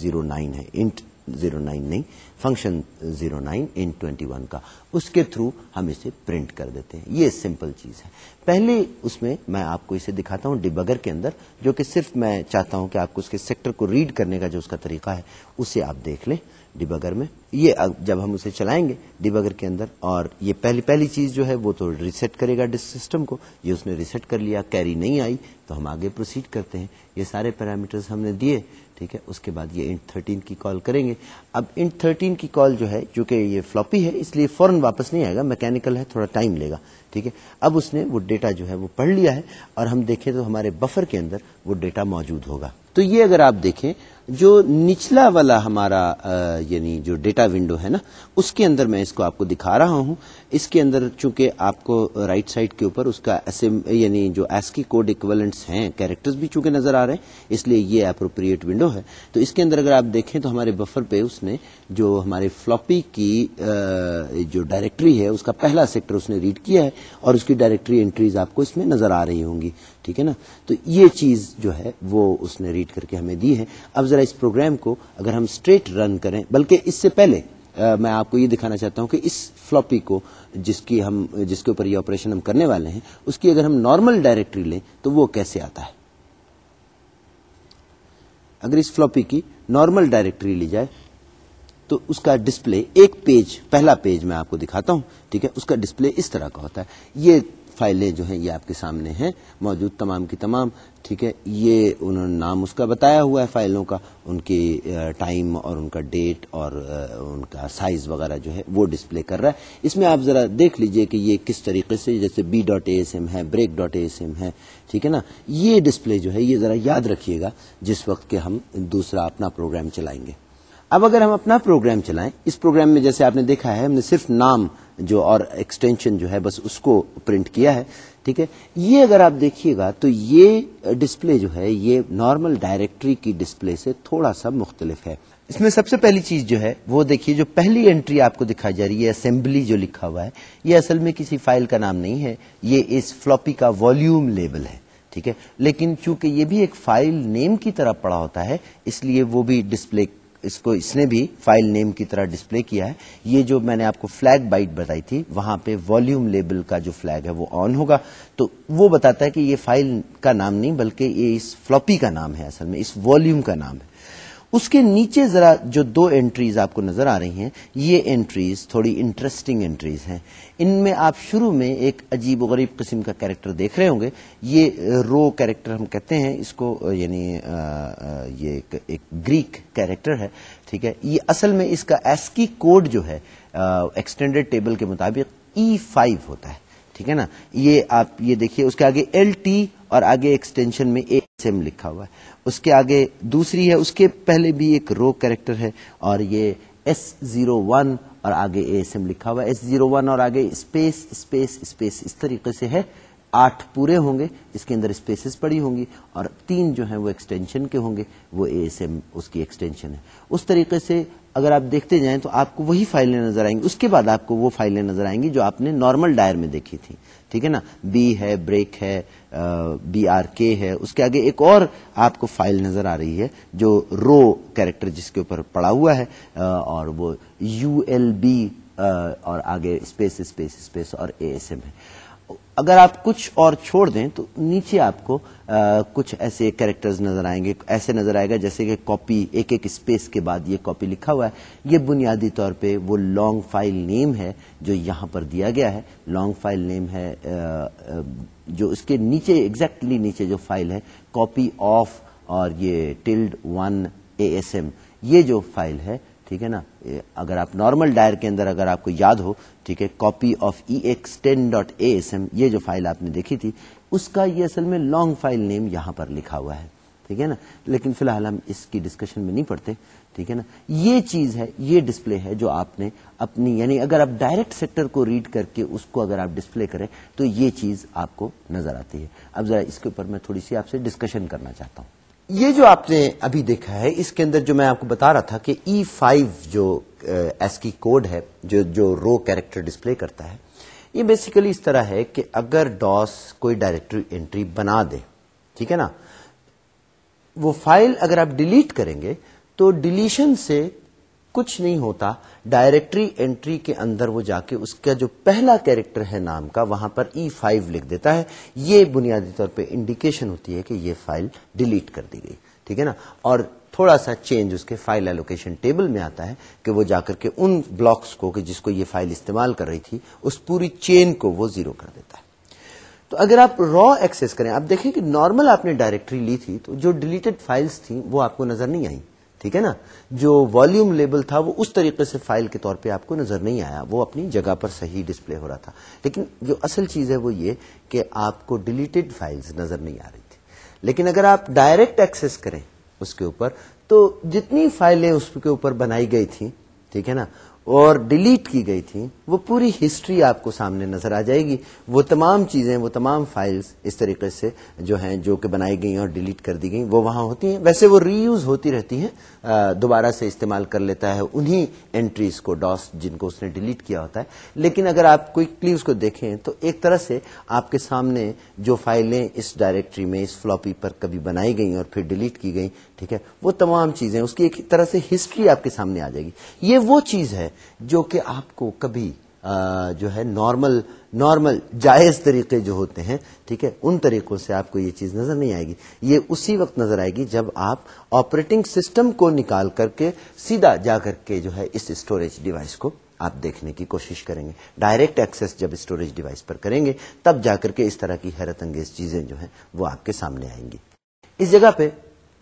زیرو نائن ہے۔ انٹ زیرو نائن نہیں function zero nine int twenty one کا۔ اس کے تھرو ہم اسے پرنٹ کر دیتے ہیں۔ یہ سمپل چیز ہے۔ پہلے اس میں میں آپ کو اسے دکھاتا ہوں ڈیبگر کے اندر، جو کہ صرف میں چاہتا ہوں کہ آپ کو اس کے سیکٹر کو ریڈ کرنے کا جو اس کا طریقہ ہے، اسے آپ دیکھ لیں ڈیبگر میں۔ یہ جب ہم اسے چلائیں گے ڈیبگر کے اندر، اور یہ پہلی پہلی چیز جو ہے وہ تو ریسیٹ کرے گا ڈسک سسٹم کو۔ یہ اس نے ریسیٹ کر لیا کیری نہیں آئی، تو ہم آگے پروسیڈ کرتے ہیں۔ یہ سارے پیرامیٹرز ہم نے دیے، ٹھیک ہے؟ اس کے بعد یہ انٹ تھرٹین کی کال کریں گے۔ اب انٹ تھرٹین کی کال جو ہے، چونکہ یہ فلوپی ہے، اس لیے فوراً واپس نہیں آئے گا میکینکل ہے، تھوڑا ٹائم لے گا۔ ٹھیک ہے؟ اب اس نے وہ ڈیٹا جو ہے وہ پڑھ لیا ہے اور ہم دیکھیں تو ہمارے بفر کے اندر وہ ڈیٹا موجود ہوگا۔ تو یہ اگر آپ دیکھیں، جو نچلا والا ہمارا یعنی جو ڈیٹا ونڈو ہے نا، اس کے اندر میں اس کو آپ کو دکھا رہا ہوں۔ اس کے اندر چونکہ آپ کو رائٹ سائڈ کے اوپر اس کا یعنی جو ایس کی کوڈ اکولنٹس ہیں کیریکٹرز بھی چونکہ نظر آ رہے ہیں، اس لیے یہ اپروپریٹ ونڈو ہے۔ تو اس کے اندر اگر آپ دیکھیں تو ہمارے بفر پہ اس نے جو ہمارے فلوپی کی جو ڈائریکٹری ہے، اس کا پہلا سیکٹر اس نے ریڈ کیا ہے اور اس کی ڈائریکٹری انٹریز آپ کو اس میں نظر آ رہی ہوں گی۔ ٹھیک ہے نا؟ تو یہ چیز جو ہے وہ اس نے ریڈ کر کے ہمیں دی ہے۔ اب ذرا اس پروگرام کو اگر ہم اسٹریٹ رن کریں، بلکہ اس سے پہلے میں آپ کو یہ دکھانا چاہتا ہوں کہ اس فلوپی کو جس کی ہم، جس کے اوپر یہ آپریشن ہم کرنے والے ہیں، اس کی اگر ہم نارمل ڈائریکٹری لیں تو وہ کیسے آتا ہے؟ اگر اس فلوپی کی نارمل ڈائریکٹری لی جائے، تو اس کا ڈسپلے ایک پیج پہلا پیج میں آپ کو دکھاتا ہوں، ٹھیک ہے؟ اس کا ڈسپلے اس طرح کا ہوتا ہے۔ یہ فائلیں جو ہیں، یہ آپ کے سامنے ہیں، موجود تمام کی تمام ٹھیک ہے، یہ انہوں نے نام اس کا بتایا ہوا ہے فائلوں کا، ان کی ٹائم اور ان کا ڈیٹ اور ان کا سائز وغیرہ جو ہے وہ ڈسپلے کر رہا ہے۔ اس میں آپ ذرا دیکھ لیجیے کہ یہ کس طریقے سے، جیسے B dot A S M ہے break dot A S M ہے، ٹھیک ہے نا؟ یہ ڈسپلے جو ہے، یہ ذرا یاد رکھیے گا جس وقت کہ ہم دوسرا اپنا پروگرام چلائیں گے۔ اب اگر ہم اپنا پروگرام چلائیں، اس پروگرام میں جیسے آپ نے دیکھا ہے، ہم نے صرف نام جو اور ایکسٹینشن جو ہے، بس اس کو پرنٹ کیا ہے۔ ٹھیک ہے؟ یہ اگر آپ دیکھیے گا تو یہ ڈسپلے جو ہے، یہ نارمل ڈائریکٹری کی ڈسپلے سے تھوڑا سا مختلف ہے۔ اس میں سب سے پہلی چیز جو ہے، وہ دیکھیے جو پہلی انٹری آپ کو دکھائی جا رہی ہے اسمبلی جو لکھا ہوا ہے، یہ اصل میں کسی فائل کا نام نہیں ہے، یہ اس فلوپی کا والیوم لیبل ہے، ٹھیک ہے؟ لیکن چونکہ یہ بھی ایک فائل نیم کی طرح پڑا ہوتا ہے، اس لیے وہ بھی ڈسپلے اس کو اس نے بھی فائل نیم کی طرح ڈسپلے کیا ہے۔ یہ جو میں نے آپ کو فلیگ بائٹ بتائی تھی، وہاں پہ والیوم لیبل کا جو فلیگ ہے وہ آن ہوگا۔ تو وہ بتاتا ہے کہ یہ فائل کا نام نہیں، بلکہ یہ اس فلوپی کا نام ہے اصل میں، اس والیوم کا نام ہے۔ اس کے نیچے ذرا جو دو انٹریز آپ کو نظر آ رہی ہیں، یہ انٹریز تھوڑی انٹرسٹنگ انٹریز ہیں۔ ان میں آپ شروع میں ایک عجیب و غریب قسم کا کیریکٹر دیکھ رہے ہوں گے۔ یہ رو کیریکٹر ہم کہتے ہیں، اس کو یعنی یہ ایک گریک کیریکٹر ہے، ٹھیک ہے۔ یہ اصل میں اس کا ایس کی کوڈ جو ہے ایکسٹینڈیڈ ٹیبل کے مطابق e ای فائیو ہوتا ہے، ٹھیک ہے نا؟ یہ آپ، یہ دیکھیے، اس کے آگے ایل ٹی اور آگے ایکسٹینشن میں اے ایس ایم لکھا ہوا ہے۔ اس کے آگے دوسری ہے، اس کے پہلے بھی ایک رو کریکٹر ہے اور یہ ایس زیرو ون اور آگے اے ایس ایم لکھا ہوا ہے۔ ایس زیرو ون اور آگے اسپیس اسپیس اسپیس اس طریقے سے ہے۔ آٹھ پورے ہوں گے، اس کے اندر اسپیسیز پڑی ہوں گی اور تین جو ہیں وہ ایکسٹینشن کے ہوں گے، وہ اے ایس ایم اس کی ایکسٹینشن ہے۔ اس طریقے سے اگر آپ دیکھتے جائیں تو آپ کو وہی فائلیں نظر آئیں گی۔ اس کے بعد آپ کو وہ فائلیں نظر آئیں گی جو آپ نے نارمل ڈائر میں دیکھی تھی ٹھیک ہے نا؟ بی ہے بریک ہے بی آر کے ہے۔ اس کے آگے ایک اور آپ کو فائل نظر آ رہی ہے جو رو کیریکٹر جس کے اوپر پڑا ہوا ہے اور وہ یو ایل بی اور آگے اسپیس اسپیس اسپیس اور اے ایس ایم ہے۔ اگر آپ کچھ اور چھوڑ دیں تو نیچے آپ کو کچھ ایسے کیریکٹرز نظر آئیں گے، ایسے نظر آئے گا جیسے کہ کاپی ایک ایک اسپیس کے بعد یہ کاپی لکھا ہوا ہے۔ یہ بنیادی طور پہ وہ لانگ فائل نیم ہے جو یہاں پر دیا گیا ہے۔ لانگ فائل نیم ہے جو اس کے نیچے ایگزیکٹلی نیچے جو فائل ہے کاپی آف اور یہ tilde one A S M یہ جو فائل ہے، ٹھیک ہے نا؟ اگر آپ نارمل ڈائر کے اندر اگر آپ کو یاد ہو، ٹھیک ہے، copy of E X ten dot A S M, یہ جو فائل آپ نے دیکھی تھی، اس کا یہ اصل میں لانگ فائل نیم یہاں پر لکھا ہوا ہے، ٹھیک ہے نا؟ لیکن فی الحال ہم اس کی ڈسکشن میں نہیں پڑھتے، ٹھیک ہے نا؟ یہ چیز ہے، یہ ڈسپلے ہے جو آپ نے اپنی یعنی اگر آپ ڈائریکٹ سیکٹر کو ریڈ کر کے اس کو اگر آپ ڈسپلے کریں، تو یہ چیز آپ کو نظر آتی ہے۔ اب ذرا اس کے اوپر میں تھوڑی سی آپ سے ڈسکشن کرنا چاہتا ہوں۔ یہ جو آپ نے ابھی دیکھا ہے، اس کے اندر جو میں آپ کو بتا رہا تھا کہ e ای فائیو جو ایس کی کوڈ ہے، جو جو رو کیریکٹر ڈسپلے کرتا ہے، یہ بیسیکلی اس طرح ہے کہ اگر ڈاس کوئی ڈائریکٹری انٹری بنا دے، ٹھیک ہے نا؟ وہ فائل اگر آپ ڈیلیٹ کریں گے تو ڈیلیشن سے کچھ نہیں ہوتا، ڈائریکٹری انٹری کے اندر وہ جا کے اس کا جو پہلا کیریکٹر ہے نام کا، وہاں پر e ای فائیو لکھ دیتا ہے۔ یہ بنیادی طور پہ انڈیکیشن ہوتی ہے کہ یہ فائل ڈیلیٹ کر دی گئی، ٹھیک ہے نا؟ اور تھوڑا سا چینج اس کے فائل ایلوکیشن ٹیبل میں آتا ہے کہ وہ جا کر کے ان بلاکس کو کہ جس کو یہ فائل استعمال کر رہی تھی، اس پوری چین کو وہ زیرو کر دیتا ہے۔ تو اگر آپ را ایکسس کریں، آپ دیکھیں کہ نارمل آپ نے ڈائریکٹری لی تھی تو جو ڈیلیٹڈ فائلز تھیں وہ آپ کو نظر نہیں آئی ٹھیک ہے نا؟ جو والیوم لیبل تھا وہ اس طریقے سے فائل کے طور پہ آپ کو نظر نہیں آیا، وہ اپنی جگہ پر صحیح ڈسپلے ہو رہا تھا۔ لیکن جو اصل چیز ہے وہ یہ کہ آپ کو ڈیلیٹڈ فائلز نظر نہیں آ رہی تھی۔ لیکن اگر آپ ڈائریکٹ ایکسس کریں اس کے اوپر، تو جتنی فائلیں اس کے اوپر بنائی گئی تھیں ٹھیک ہے نا؟ اور ڈیلیٹ کی گئی تھی، وہ پوری ہسٹری آپ کو سامنے نظر آ جائے گی۔ وہ تمام چیزیں، وہ تمام فائلز اس طریقے سے جو ہیں، جو کہ بنائی گئی اور ڈیلیٹ کر دی گئی وہ وہاں ہوتی ہیں۔ ویسے وہ ری یوز ہوتی رہتی ہیں دوبارہ سے استعمال کر لیتا ہے انہی انٹریز کو ڈاس جن کو اس نے ڈیلیٹ کیا ہوتا ہے۔ لیکن اگر آپ کوئکلی اس کو دیکھیں تو ایک طرح سے آپ کے سامنے جو فائلیں اس ڈائریکٹری میں، اس فلوپی پر کبھی بنائی گئی اور پھر ڈیلیٹ کی گئی ٹھیک ہے؟ وہ تمام چیزیں، اس کی ایک طرح سے ہسٹری آپ کے سامنے آ جائے گی۔ یہ وہ چیز ہے جو کہ آپ کو کبھی جو ہے نارمل نارمل جائز طریقے جو ہوتے ہیں، ٹھیک ہے، ان طریقوں سے آپ کو یہ چیز نظر نہیں آئے گی۔ یہ اسی وقت نظر آئے گی جب آپ آپریٹنگ سسٹم کو نکال کر کے سیدھا جا کر کے جو ہے اس اسٹوریج ڈیوائس کو آپ دیکھنے کی کوشش کریں گے۔ ڈائریکٹ ایکسس جب اسٹوریج ڈیوائس پر کریں گے، تب جا کر کے اس طرح کی حیرت انگیز چیزیں جو ہیں وہ آپ کے سامنے آئیں گی۔ اس جگہ پہ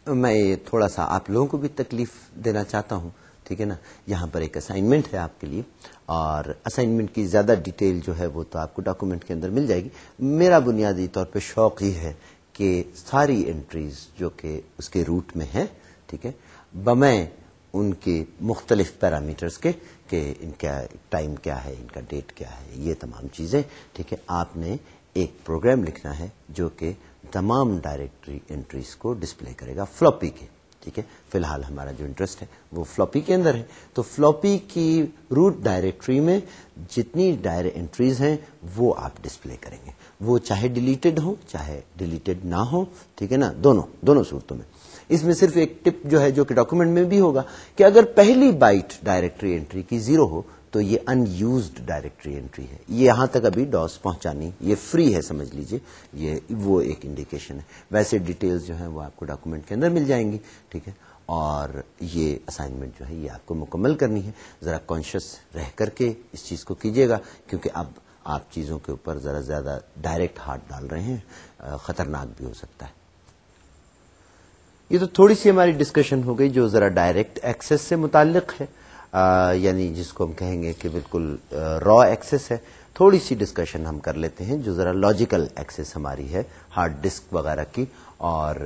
میں تھوڑا سا آپ لوگوں کو بھی تکلیف دینا چاہتا ہوں۔ ٹھیک ہے نا؟ یہاں پر ایک اسائنمنٹ ہے آپ کے لیے اور اسائنمنٹ کی زیادہ ڈیٹیل جو ہے وہ تو آپ کو ڈاکومنٹ کے اندر مل جائے گی۔ میرا بنیادی طور پہ شوق یہ ہے کہ ساری انٹریز جو کہ اس کے روٹ میں ہیں، ٹھیک ہے، بمیں ان کے مختلف پیرامیٹرز کے کہ ان کا ٹائم کیا ہے، ان کا ڈیٹ کیا ہے، یہ تمام چیزیں، ٹھیک ہے، آپ نے ایک پروگرام لکھنا ہے جو کہ تمام ڈائریکٹری انٹریز کو ڈسپلے کرے گا فلوپی کے۔ ٹھیک ہے؟ فی الحال ہمارا جو انٹرسٹ ہے وہ فلوپی کے اندر ہے۔ تو فلوپی کی روٹ ڈائریکٹری میں جتنی انٹریز ہیں وہ آپ ڈسپلے کریں گے۔ وہ چاہے ڈیلیٹڈ ہو چاہے ڈیلیٹڈ نہ ہو ٹھیک ہے نا؟ دونوں دونوں صورتوں میں۔ اس میں صرف ایک ٹپ جو ہے جو کہ ڈاکومنٹ میں بھی ہوگا کہ اگر پہلی بائٹ ڈائریکٹری انٹری کی زیرو ہو تو یہ ان یوزڈ ڈائریکٹری انٹری ہے یہاں تک ابھی ڈاس پہنچانی، یہ فری ہے، سمجھ لیجیے۔ یہ وہ ایک انڈیکیشن ہے۔ ویسے ڈیٹیلز جو ہیں وہ آپ کو ڈاکومنٹ کے اندر مل جائیں گی، ٹھیک ہے؟ اور یہ اسائنمنٹ جو ہے یہ آپ کو مکمل کرنی ہے۔ ذرا کانشیس رہ کر کے اس چیز کو کیجیے گا، کیونکہ اب آپ چیزوں کے اوپر ذرا زیادہ ڈائریکٹ ہاتھ ڈال رہے ہیں خطرناک بھی ہو سکتا ہے۔ یہ تو تھوڑی سی ہماری ڈسکشن ہو گئی جو ذرا ڈائریکٹ ایکسس سے متعلق ہے۔ یعنی جس کو ہم کہیں گے کہ بالکل را ایکسس ہے، تھوڑی سی ڈسکشن ہم کر لیتے ہیں، جو ذرا لاجیکل ایکسس ہماری ہے ہارڈ ڈسک وغیرہ کی، اور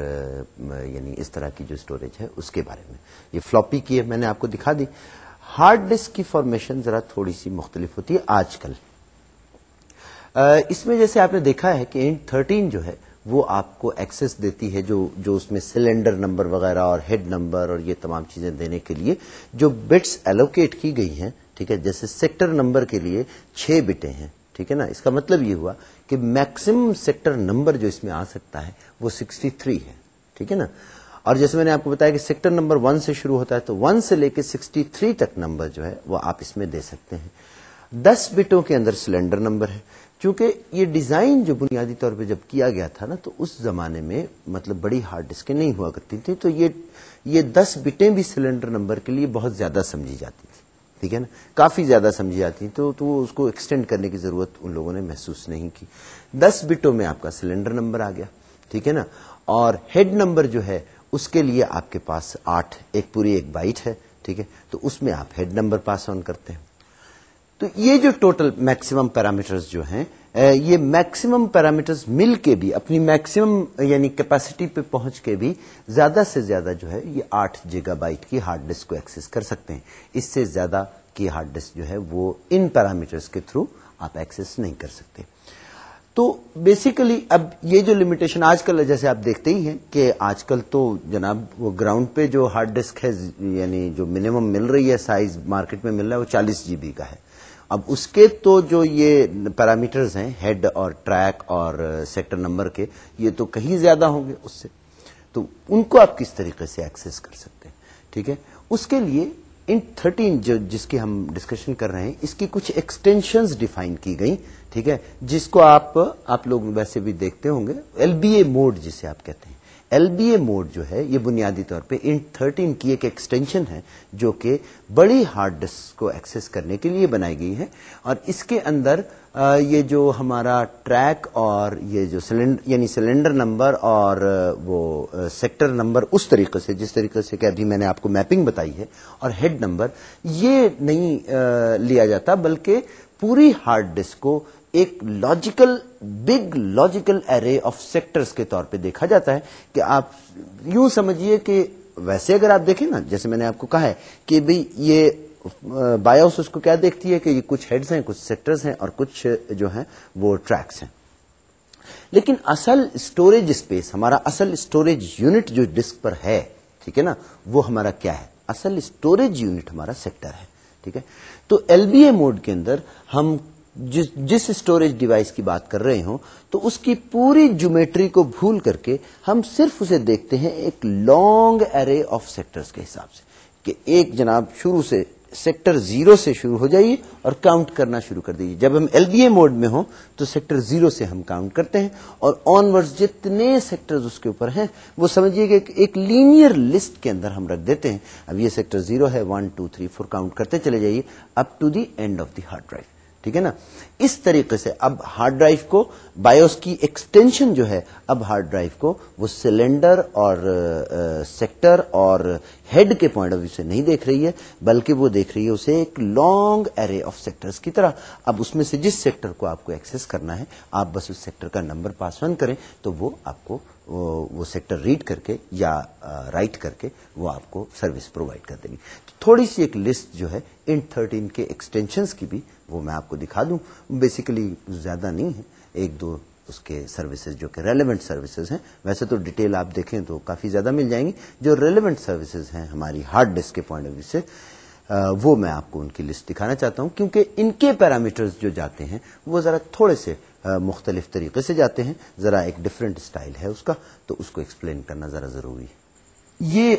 یعنی اس طرح کی جو اسٹوریج ہے، اس کے بارے میں۔ یہ فلوپی کی ہے، میں نے آپ کو دکھا دی۔ ہارڈ ڈسک کی فارمیشن ذرا تھوڑی سی مختلف ہوتی ہے آج کل۔ اس میں جیسے آپ نے دیکھا ہے کہ انٹ تھرٹین جو ہے وہ آپ کو ایکسس دیتی ہے جو جو اس میں سلنڈر نمبر وغیرہ اور ہیڈ نمبر اور یہ تمام چیزیں دینے کے لیے، جو بٹس ایلوکیٹ کی گئی ہیں، ٹھیک ہے، جیسے سیکٹر نمبر کے لیے چھ بٹیں ہیں، ٹھیک ہے نا؟ اس کا مطلب یہ ہوا کہ میکسیمم سیکٹر نمبر جو اس میں آ سکتا ہے، وہ سکسٹی تھری ہے، ٹھیک ہے نا؟ اور جیسے میں نے آپ کو بتایا کہ سیکٹر نمبر ون سے شروع ہوتا ہے، تو ون سے لے کے سکسٹی تھری تک نمبر جو ہے، وہ آپ اس میں دے سکتے ہیں۔ دس بٹوں کے اندر سلنڈر نمبر ہے چونکہ یہ ڈیزائن جو بنیادی طور پہ جب کیا گیا تھا نا، تو اس زمانے میں مطلب بڑی ہارڈ ڈسکیں نہیں ہوا کرتی تھی تو یہ یہ دس بٹیں بھی سلنڈر نمبر کے لیے بہت زیادہ سمجھی جاتی تھی ٹھیک ہے نا؟ کافی زیادہ سمجھی جاتی تو تو اس کو ایکسٹینڈ کرنے کی ضرورت ان لوگوں نے محسوس نہیں کی۔ دس بٹوں میں آپ کا سلنڈر نمبر آ گیا، ٹھیک ہے نا؟ اور ہیڈ نمبر جو ہے، اس کے لیے آپ کے پاس آٹھ، ایک پوری ایک بائٹ ہے، ٹھیک ہے؟ تو اس میں آپ ہیڈ نمبر پاس آن کرتے ہیں۔ تو یہ جو ٹوٹل میکسیمم پیرامیٹرز جو ہیں یہ میکسیمم پیرامیٹرز مل کے بھی، اپنی میکسیمم یعنی کیپیسٹی پہ پہنچ کے بھی زیادہ سے زیادہ جو ہے، یہ آٹھ جیگا بائٹ کی ہارڈ ڈسک کو ایکسس کر سکتے ہیں۔ اس سے زیادہ کی ہارڈ ڈسک جو ہے، وہ ان پیرامیٹرز کے تھرو آپ ایکسس نہیں کر سکتے۔ تو بیسیکلی اب یہ جو لمیٹیشن آج کل جیسے آپ دیکھتے ہی ہیں کہ آج کل تو جناب وہ گراؤنڈ پہ جو ہارڈ ڈسک ہے یعنی جو منیمم مل رہی ہے سائز مارکیٹ میں مل رہا ہے، وہ چالیس جی بی کا ہے۔ اب اس کے تو جو یہ پیرامیٹرز ہیں، ہیڈ اور ٹریک اور سیکٹر نمبر کے، یہ تو کہیں زیادہ ہوں گے اس سے۔ تو ان کو آپ کس طریقے سے ایکسس کر سکتے ہیں؟ ٹھیک ہے؟ اس کے لیے ان تھرٹین جو، جس کی ہم ڈسکشن کر رہے ہیں، اس کی کچھ ایکسٹینشنز ڈیفائن کی گئی ٹھیک ہے؟ جس کو آپ آپ لوگ ویسے بھی دیکھتے ہوں گے ایل بی اے موڈ جسے آپ کہتے ہیں۔ ایل بی اے موڈ جو ہے، یہ بنیادی طور پہ ان تھرٹین کی ایک ایکسٹینشن ہے، جو کہ بڑی ہارڈ ڈسک کو ایکسس کرنے کے لیے بنائی گئی ہے۔ اور اس کے اندر یہ جو ہمارا ٹریک اور یہ جو سلنڈر یعنی سلنڈر نمبر اور وہ سیکٹر نمبر اس طریقے سے، جس طریقے سے کہ ابھی میں نے آپ کو میپنگ بتائی ہے، اور ہیڈ نمبر یہ نہیں لیا جاتا، بلکہ پوری ہارڈ ڈسک کو ایک logical big logical array of sectors کے طور پہ دیکھا جاتا ہے کہ آپ یوں سمجھیے کہ ویسے اگر آپ دیکھیں نا، جیسے میں نے آپ کو کہا ہے کہ بھئی یہ بایوس اس کو کیا دیکھتی ہے کہ یہ کچھ ہیڈز ہیں، کچھ سیکٹرز ہیں اور کچھ جو ہیں وہ ٹریکس ہیں۔ لیکن اصل اسٹوریج اسپیس ہمارا اصل اسٹوریج یونٹ جو ڈسک پر ہے، ٹھیک ہے نا، وہ ہمارا کیا ہے؟ اصل اسٹوریج یونٹ ہمارا سیکٹر ہے، ٹھیک ہے۔ تو ایل بی اے موڈ کے اندر ہم جس اسٹوریج ڈیوائس کی بات کر رہے ہوں، تو اس کی پوری جومیٹری کو بھول کر کے ہم صرف اسے دیکھتے ہیں ایک لانگ ارے آف سیکٹرز کے حساب سے، کہ ایک جناب شروع سے سیکٹر زیرو سے شروع ہو جائیے اور کاؤنٹ کرنا شروع کر دیجیے۔ جب ہم ایل بی اے موڈ میں ہوں، تو سیکٹر زیرو سے ہم کاؤنٹ کرتے ہیں اور آن ورڈ جتنے سیکٹر اس کے اوپر ہیں، وہ سمجھیے کہ ایک لینئر لسٹ کے اندر ہم رکھ دیتے ہیں۔ اب یہ سیکٹر زیرو ہے one two three four count کرتے چلے جائیے۔ Up to the end of the hard drive ٹھیک ہے نا؟ اس طریقے سے اب ہارڈ ڈرائیو کو بایوس کی ایکسٹینشن جو ہے، اب ہارڈ ڈرائیو کو وہ سلنڈر اور سیکٹر اور ہیڈ کے پوائنٹ آف ویو سے نہیں دیکھ رہی ہے، بلکہ وہ دیکھ رہی ہے اسے ایک لانگ ایرے آف سیکٹرز کی طرح۔ اب اس میں سے جس سیکٹر کو آپ کو ایکسس کرنا ہے، آپ بس اس سیکٹر کا نمبر پاس ون کریں تو وہ آپ کو، وہ سیکٹر ریڈ کر کے یا رائٹ کر کے وہ آپ کو سروس پرووائڈ کر دیں گی۔ تھوڑی سی ایک لسٹ جو ہے ان تھرٹین کے ایکسٹینشنز کی بھی وہ میں آپ کو دکھا دوں۔ بیسیکلی زیادہ نہیں ہے۔ ایک دو اس کے سروسز جو کہ ریلیونٹ سروسز ہیں۔ ویسے تو ڈیٹیل آپ دیکھیں تو کافی زیادہ مل جائیں گی۔ جو ریلیونٹ سروسز ہیں ہماری ہارڈ ڈسک کے پوائنٹ آف ویو سے وہ میں آپ کو ان کی لسٹ دکھانا چاہتا ہوں۔ کیونکہ ان کے پیرامیٹرز جو جاتے ہیں، وہ ذرا تھوڑے سے مختلف طریقے سے جاتے ہیں۔ ذرا ایک ڈفرینٹ اسٹائل ہے اس کا، تو اس کو ایکسپلین کرنا ذرا ضروری ہے۔ یہ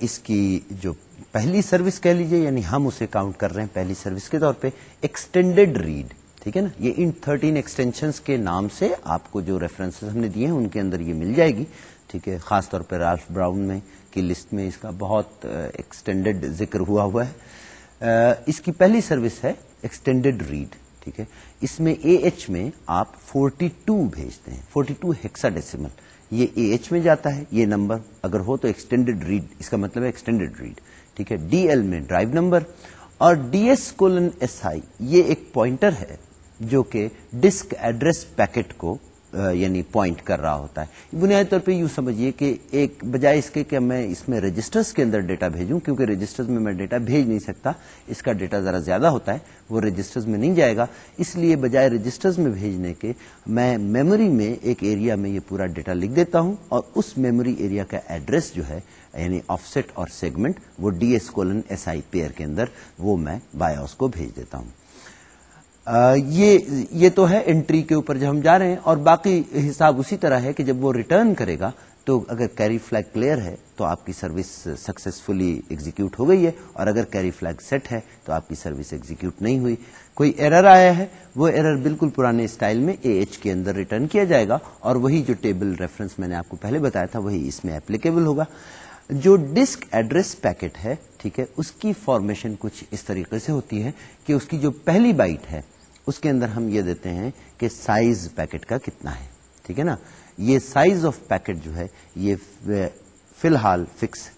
اس کی جو پہلی سروس کہہ لیجیے یعنی ہم اسے کاؤنٹ کر رہے ہیں پہلی سروس کے طور پہ ایکسٹینڈیڈ ریڈ ٹھیک ہے نا؟ یہ ان تھرٹین ایکسٹینشنس کے نام سے آپ کو جو ریفرنس ہم نے دیے ہیں، ان کے اندر یہ مل جائے گی۔ ٹھیک ہے؟ خاص طور پہ رالف براؤن میں کی لسٹ میں اس کا بہت ایکسٹینڈیڈ ذکر ہوا ہوا ہے۔ اس کی پہلی سروس ہے ایکسٹینڈیڈ ریڈ ٹھیک ہے؟ اس میں اے ایچ میں آپ فورٹی ٹو بھیجتے ہیں۔ فورٹی ٹو ہیکسا ڈیسیمل یہ اے ایچ میں جاتا ہے، یہ نمبر۔ اگر ہو تو ایکسٹینڈیڈ ریڈ اس کا مطلب ہے ایکسٹینڈیڈ ریڈ ٹھیک ہے؟ ڈی ایل میں ڈرائیو نمبر اور D S colon S I یہ ایک پوائنٹر ہے۔ جو کہ ڈسک ایڈریس پیکٹ کو یعنی پوائنٹ کر رہا ہوتا ہے۔ بنیادی طور پہ یوں سمجھیے کہ ایک بجائے اس کے کہ میں اس میں رجسٹرز کے اندر ڈیٹا بھیجوں، کیونکہ رجسٹرز میں میں ڈیٹا بھیج نہیں سکتا۔ اس کا ڈیٹا ذرا زیادہ ہوتا ہے، وہ رجسٹرز میں نہیں جائے گا۔ اس لیے بجائے رجسٹرز میں بھیجنے کے میں میموری میں ایک ایریا میں یہ پورا ڈیٹا لکھ دیتا ہوں، اور اس میموری ایریا کا ایڈریس جو ہے یعنی آف سیٹ اور سیگمنٹ وہ D S colon S I pair کے اندر، وہ میں بایوس کو بھیج دیتا ہوں۔ یہ یہ تو ہے انٹری کے اوپر جب ہم جا رہے ہیں اور باقی حساب اسی طرح ہے کہ جب وہ ریٹرن کرے گا تو اگر کیری فلیگ کلیئر ہے تو آپ کی سروس سکسیسفلی ایگزیکیوٹ ہو گئی ہے اور اگر کیری فلیگ سیٹ ہے تو آپ کی سروس ایگزیکیوٹ نہیں ہوئی۔ کوئی ایرر آیا ہے؟ وہ ایرر بالکل پرانے اسٹائل میں اے ایچ کے اندر ریٹرن کیا جائے گا اور وہی جو ٹیبل ریفرنس میں نے آپ کو پہلے بتایا تھا وہی اس میں اپلیکیبل ہوگا۔ جو ڈسک ایڈریس پیکٹ ہے، ٹھیک ہے، اس کی فارمیشن کچھ اس طریقے سے ہوتی ہے کہ اس کی جو پہلی بائٹ ہے اس کے اندر ہم یہ دیتے ہیں کہ سائز پیکٹ کا کتنا ہے۔ ٹھیک ہے نا؟ یہ سائز آف پیکٹ جو ہے، یہ فی الحال فکس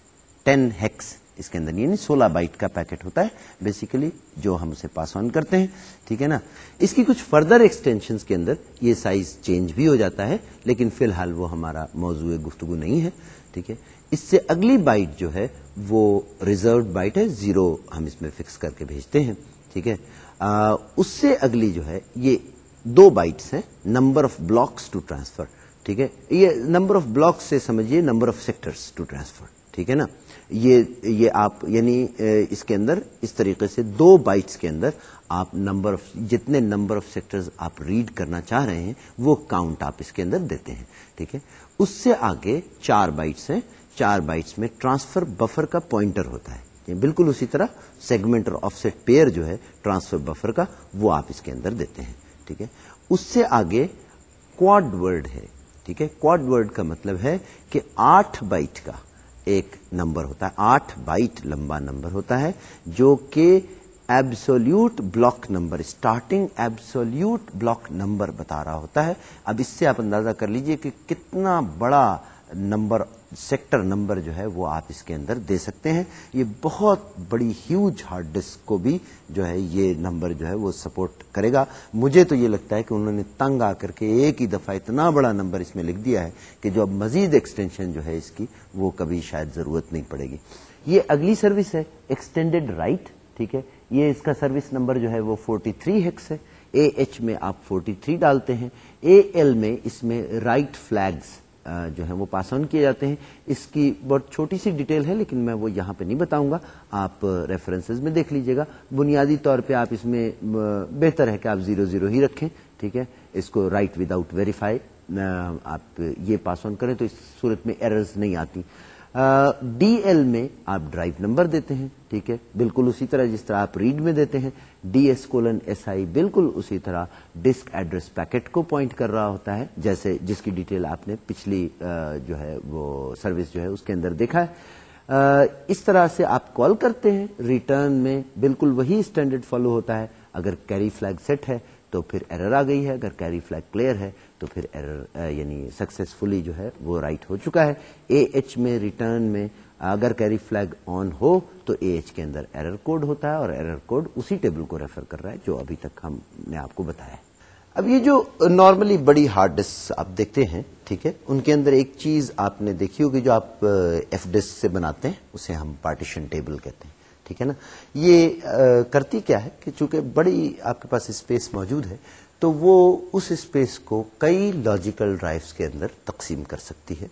ٹین ہیکس اس کے اندر یعنی سولہ بائٹ کا پیکٹ ہوتا ہے بیسیکلی جو ہم اسے پاس آن کرتے ہیں۔ ٹھیک ہے نا؟ اس کی کچھ فردر ایکسٹینشن کے اندر یہ سائز چینج بھی ہو جاتا ہے، لیکن فی الحال وہ ہمارا موضوع گفتگو نہیں ہے۔ ٹھیک ہے؟ اس سے اگلی بائٹ جو ہے، وہ ریزروڈ بائٹ ہے زیرو ہم اس میں فکس کر کے بھیجتے ہیں۔ ٹھیک ہے؟ اس سے اگلی جو ہے، یہ دو بائٹس ہیں number of blocks to transfer ٹھیک ہے؟ یہ نمبر آف بلاکس سے سمجھیے number of sectors to transfer ٹھیک ہے نا؟ یہ یہ آپ یعنی اس کے اندر، اس طریقے سے دو بائٹس کے اندر آپ نمبر آف جتنے نمبر آف سیکٹرز آپ ریڈ کرنا چاہ رہے ہیں، وہ کاؤنٹ آپ اس کے اندر دیتے ہیں. ٹھیک ہے؟ اس سے آگے چار بائٹس ہیں، چار بائٹس میں ٹرانسفر بفر کا پوائنٹر ہوتا ہے. بالکل اسی طرح سیگمنٹ اور آف سیٹ پیئر جو ہے ٹرانسفر بفر کا وہ آپ اس کے اندر دیتے ہیں، ٹھیک ہے۔ اس سے آگے کوڈ ورڈ ہے، ٹھیک ہے۔ کوڈ ورڈ کا مطلب ہے کہ آٹھ بائٹ کا ایک نمبر ہوتا ہے، آٹھ بائٹ لمبا نمبر ہوتا ہے، جو کہ absolute block number starting absolute block number بتا رہا ہوتا ہے۔ اب اس سے آپ اندازہ کر لیجیے کہ کتنا بڑا نمبر سیکٹر نمبر جو ہے وہ آپ اس کے اندر دے سکتے ہیں۔ یہ بہت بڑی ہیوج ہارڈ ڈسک کو بھی جو ہے یہ نمبر جو ہے وہ سپورٹ کرے گا۔ مجھے تو یہ لگتا ہے کہ انہوں نے تنگ آ کر کے ایک ہی دفعہ اتنا بڑا نمبر اس میں لکھ دیا ہے کہ جو اب مزید ایکسٹینشن جو ہے اس کی وہ کبھی شاید ضرورت نہیں پڑے گی۔ یہ اگلی سروس ہے ایکسٹینڈیڈ رائٹ ٹھیک ہے؟ یہ اس کا سروس نمبر جو ہے وہ 43 تھری ہیکس ہے۔ اے ایچ میں آپ 43 ڈالتے ہیں۔ اے ایل میں اس میں رائٹ فلیگز جو ہے وہ پاس آن کیے جاتے ہیں۔ اس کی بہت چھوٹی سی ڈیٹیل ہے، لیکن میں وہ یہاں پہ نہیں بتاؤں گا۔ آپ ریفرنسز میں دیکھ لیجیے گا۔ بنیادی طور پہ آپ اس میں بہتر ہے کہ آپ زیرو زیرو ہی رکھیں، ٹھیک ہے؟ اس کو رائٹ وداؤٹ ویریفائی۔ آپ یہ پاس آن کریں تو اس صورت میں ایررز نہیں آتی۔ ڈی ایل میں آپ ڈرائیو نمبر دیتے ہیں۔ ٹھیک ہے بالکل اسی طرح جس طرح آپ ریڈ میں دیتے ہیں D S colon S I بالکل اسی طرح ڈسک ایڈریس پیکٹ کو پوائنٹ کر رہا ہوتا ہے، جیسے جس کی ڈیٹیل آپ نے پچھلی جو ہے وہ سروس جو ہے اس کے اندر دیکھا ہے۔ اس طرح سے آپ کال کرتے ہیں ریٹرن میں بالکل وہی اسٹینڈرڈ فالو ہوتا ہے۔ اگر کیری فلیگ سیٹ ہے تو پھر ایرر آ گئی ہے، اگر کیری فلیگ کلیئر ہے تو پھر ایرر یعنی سکسیسفلی جو ہے وہ رائٹ ہو چکا ہے۔ اے ایچ میں ریٹرن میں اگر کیری فلیگ آن ہو تو اے ایچ کے اندر ایرر کوڈ ہوتا ہے اور ایرر کوڈ اسی ٹیبل کو ریفر کر رہا ہے جو ابھی تک ہم نے آپ کو بتایا اب یہ جو نارملی بڑی ہارڈ ڈسک آپ دیکھتے ہیں، ٹھیک ہے، ان کے اندر ایک چیز آپ نے دیکھی ہوگی جو آپ uh, ایف ڈسک سے بناتے ہیں، اسے ہم پارٹیشن ٹیبل کہتے ہیں، ٹھیک ہے نا؟ یہ uh, کرتی کیا ہے کہ چونکہ بڑی آپ کے پاس اسپیس موجود ہے، تو وہ اس اسپیس کو کئی لاجیکل ڈرائیوز کے اندر تقسیم کر سکتی ہے۔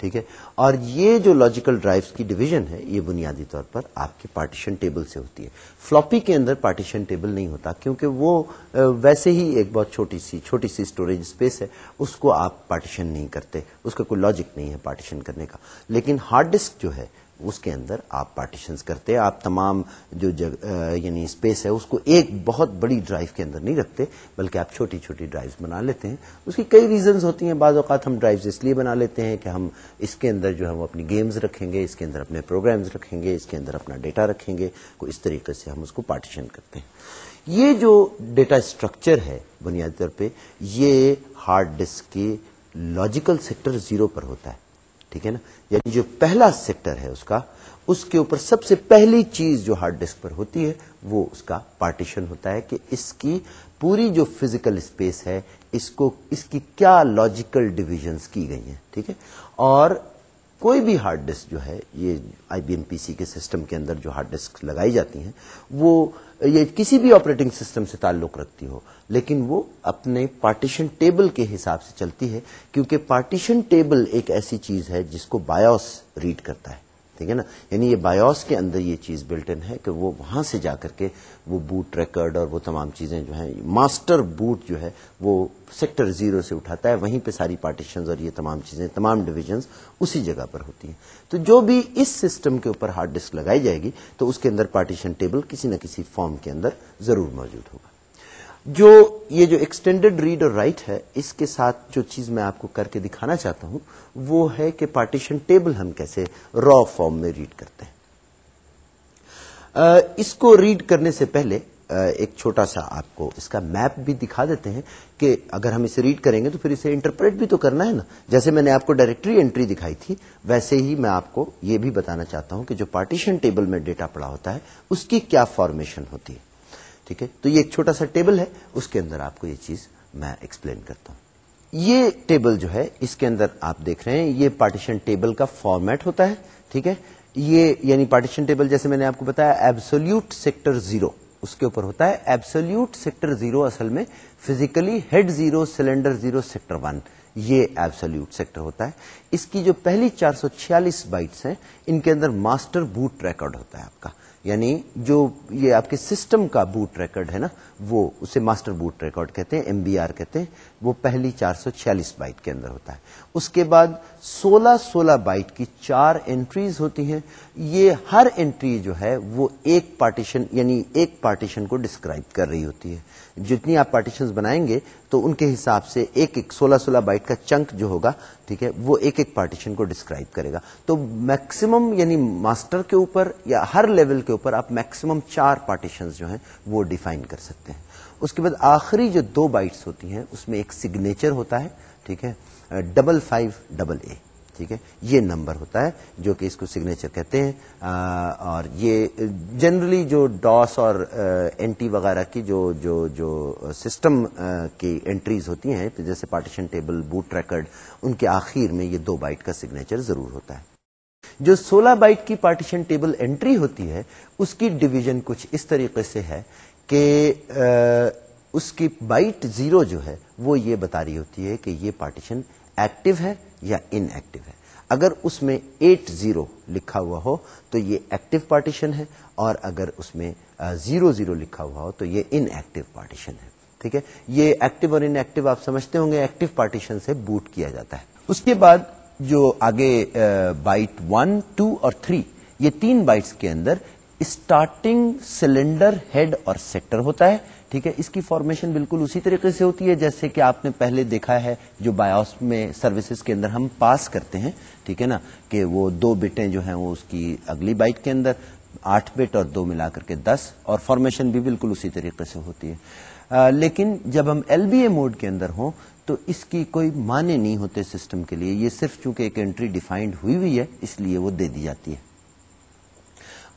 ٹھیک ہے؟ اور یہ جو لاجیکل ڈرائیوز کی ڈویژن ہے، یہ بنیادی طور پر آپ کے پارٹیشن ٹیبل سے ہوتی ہے۔ فلوپی کے اندر پارٹیشن ٹیبل نہیں ہوتا، کیونکہ وہ ویسے ہی ایک بہت چھوٹی سی چھوٹی سی اسٹوریج اسپیس ہے، اس کو آپ پارٹیشن نہیں کرتے، اس کا کوئی لاجک نہیں ہے پارٹیشن کرنے کا۔ لیکن ہارڈ ڈسک جو ہے اس کے اندر آپ پارٹیشنز کرتے، آپ تمام جو جگ یعنی اسپیس ہے، اس کو ایک بہت بڑی ڈرائیو کے اندر نہیں رکھتے، بلکہ آپ چھوٹی چھوٹی ڈرائیوز بنا لیتے ہیں۔ اس کی کئی ریزنز ہوتی ہیں، بعض اوقات ہم ڈرائیوز اس لیے بنا لیتے ہیں کہ ہم اس کے اندر جو ہے وہ اپنی گیمز رکھیں گے، اس کے اندر اپنے پروگرامز رکھیں گے، اس کے اندر اپنا ڈیٹا رکھیں گے کو اس طریقے سے ہم اس کو پارٹیشن کرتے ہیں۔ یہ جو ڈیٹا اسٹرکچر ہے بنیادی طور پہ، یہ ہارڈ ڈسک کے لاجیکل سیکٹر زیرو پر ہوتا ہے۔ ٹھیک ہے نا؟ یعنی جو پہلا سیکٹر ہے اس کا، اس کے اوپر سب سے پہلی چیز جو ہارڈ ڈسک پر ہوتی ہے، وہ اس کا پارٹیشن ہوتا ہے کہ اس کی پوری جو فزیکل اسپیس ہے، اس کو، اس کی کیا لاجیکل ڈویژنس کی گئی ہیں، ٹھیک ہے؟ اور کوئی بھی ہارڈ ڈسک جو ہے، یہ آئی بی ایم پی سی کے سسٹم کے اندر جو ہارڈ ڈسک لگائی جاتی ہیں، وہ یہ کسی بھی آپریٹنگ سسٹم سے تعلق رکھتی ہو، لیکن وہ اپنے پارٹیشن ٹیبل کے حساب سے چلتی ہے، کیونکہ پارٹیشن ٹیبل ایک ایسی چیز ہے جس کو بایوس ریڈ کرتا ہے۔ ٹھیک ہے نا؟ یعنی یہ بایوس کے اندر یہ چیز بلٹن ہے کہ وہ وہاں سے جا کر کے وہ بوٹ ریکارڈ اور وہ تمام چیزیں جو ہیں ماسٹر بوٹ جو ہے، وہ سیکٹر زیرو سے اٹھاتا ہے، وہیں پہ ساری پارٹیشنز اور یہ تمام چیزیں، تمام ڈویژنز اسی جگہ پر ہوتی ہیں۔ تو جو بھی اس سسٹم کے اوپر ہارڈ ڈسک لگائی جائے گی، تو اس کے اندر پارٹیشن ٹیبل کسی نہ کسی فارم کے اندر ضرور موجود ہوگا۔ جو یہ جو ایکسٹینڈیڈ ریڈ اور رائٹ ہے، اس کے ساتھ جو چیز میں آپ کو کر کے دکھانا چاہتا ہوں، وہ ہے کہ پارٹیشن ٹیبل ہم کیسے را فارم میں ریڈ کرتے ہیں۔ اس کو ریڈ کرنے سے پہلے ایک چھوٹا سا آپ کو اس کا میپ بھی دکھا دیتے ہیں کہ اگر ہم اسے ریڈ کریں گے تو پھر اسے انٹرپریٹ بھی تو کرنا ہے نا۔ جیسے میں نے آپ کو ڈائریکٹری انٹری دکھائی تھی، ویسے ہی میں آپ کو یہ بھی بتانا چاہتا ہوں کہ جو پارٹیشن ٹیبل میں ڈیٹا پڑا ہوتا ہے، اس کی کیا فارمیشن ہوتی ہے۔ ٹھیک ہے؟ تو یہ ایک چھوٹا سا ٹیبل ہے، اس کے اندر آپ کو یہ چیز میں ایکسپلین کرتا ہوں۔ یہ ٹیبل جو ہے، اس کے اندر آپ دیکھ رہے ہیں، یہ پارٹیشن ٹیبل کا فارمیٹ ہوتا ہے، ٹھیک ہے؟ یہ یعنی پارٹیشن ٹیبل جیسے میں نے آپ کو بتایا ایبسولوٹ سیکٹر زیرو اس کے اوپر ہوتا ہے ایبسولوٹ سیکٹر زیرو اصل میں physically head zero cylinder zero sector one یہ ایبسلیوٹ سیکٹر ہوتا ہے۔ اس کی جو پہلی چار سو چھیالیس بائٹس ہیں، ان کے اندر ماسٹر بوٹ ریکارڈ ہوتا ہے آپ کا۔ یعنی جو یہ آپ کے سسٹم کا بوٹ ریکارڈ ہے نا، وہ اسے ماسٹر بوٹ ریکارڈ کہتے ہیں، ایم بی آر کہتے ہیں، وہ پہلی چار سو چھیالیس بائٹ کے اندر ہوتا ہے۔ اس کے بعد سولہ سولہ بائٹ کی چار انٹریز ہوتی ہیں۔ یہ ہر انٹری جو ہے، وہ ایک پارٹیشن یعنی ایک پارٹیشن کو ڈسکرائب کر رہی ہوتی ہے۔ جتنی آپ پارٹیشن بنائیں گے تو ان کے حساب سے ایک ایک سولہ سولہ بائٹ کا چنک جو ہوگا، ٹھیک ہے، وہ ایک ایک پارٹیشن کو ڈسکرائب کرے گا۔ تو میکسیمم یعنی ماسٹر کے اوپر یا ہر لیول کے اوپر آپ میکسیمم چار پارٹیشن جو ہیں وہ ڈیفائن کر سکتے ہیں۔ اس کے بعد آخری جو دو بائٹس ہوتی ہیں، اس میں ایک سگنیچر ہوتا ہے، ٹھیک ہے ڈبل فائیو ڈبل اے ٹھیک ہے؟ یہ نمبر ہوتا ہے جو کہ اس کو سگنیچر کہتے ہیں اور یہ جنرلی جو ڈاس اور این ٹی وغیرہ کی جو جو جو سسٹم کی انٹریز ہوتی ہیں جیسے پارٹیشن ٹیبل بوٹ ریکرڈ ان کے آخر میں یہ دو بائٹ کا سگنیچر ضرور ہوتا ہے۔ جو سولہ بائٹ کی پارٹیشن ٹیبل انٹری ہوتی ہے، اس کی ڈویژن کچھ اس طریقے سے ہے کہ اس کی بائٹ زیرو جو ہے، وہ یہ بتا رہی ہوتی ہے کہ یہ پارٹیشن ایکٹیو ہے یا ان ایکٹیو ہے۔ اگر اس میں ایٹ زیرو لکھا ہوا ہو تو یہ ایکٹیو پارٹیشن ہے اور اگر اس میں زیرو زیرو لکھا ہوا ہو تو یہ ان ایکٹیو پارٹیشن ہے۔ ٹھیک ہے؟ یہ ایکٹیو اور ان ایکٹیو آپ سمجھتے ہوں گے ایکٹیو پارٹیشن سے بوٹ کیا جاتا ہے۔ اس کے بعد جو آگے بائٹ ون ٹو اور تھری یہ تین بائٹس کے اندر اسٹارٹنگ سلنڈر ہیڈ اور سیکٹر ہوتا ہے۔ ٹھیک ہے؟ اس کی فارمیشن بالکل اسی طریقے سے ہوتی ہے جیسے کہ آپ نے پہلے دیکھا ہے جو بایوس میں سروسز کے اندر ہم پاس کرتے ہیں، ٹھیک ہے نا؟ کہ وہ دو بٹیں جو ہیں وہ اس کی اگلی بائٹ کے اندر، آٹھ بٹ اور دو ملا کر کے دس، اور فارمیشن بھی بالکل اسی طریقے سے ہوتی ہے۔ لیکن جب ہم ایل بی اے موڈ کے اندر ہوں تو اس کی کوئی معنی نہیں ہوتے سسٹم کے لیے، یہ صرف چونکہ ایک انٹری ڈیفائنڈ ہوئی ہوئی ہے، اس لیے وہ دے دی جاتی ہے۔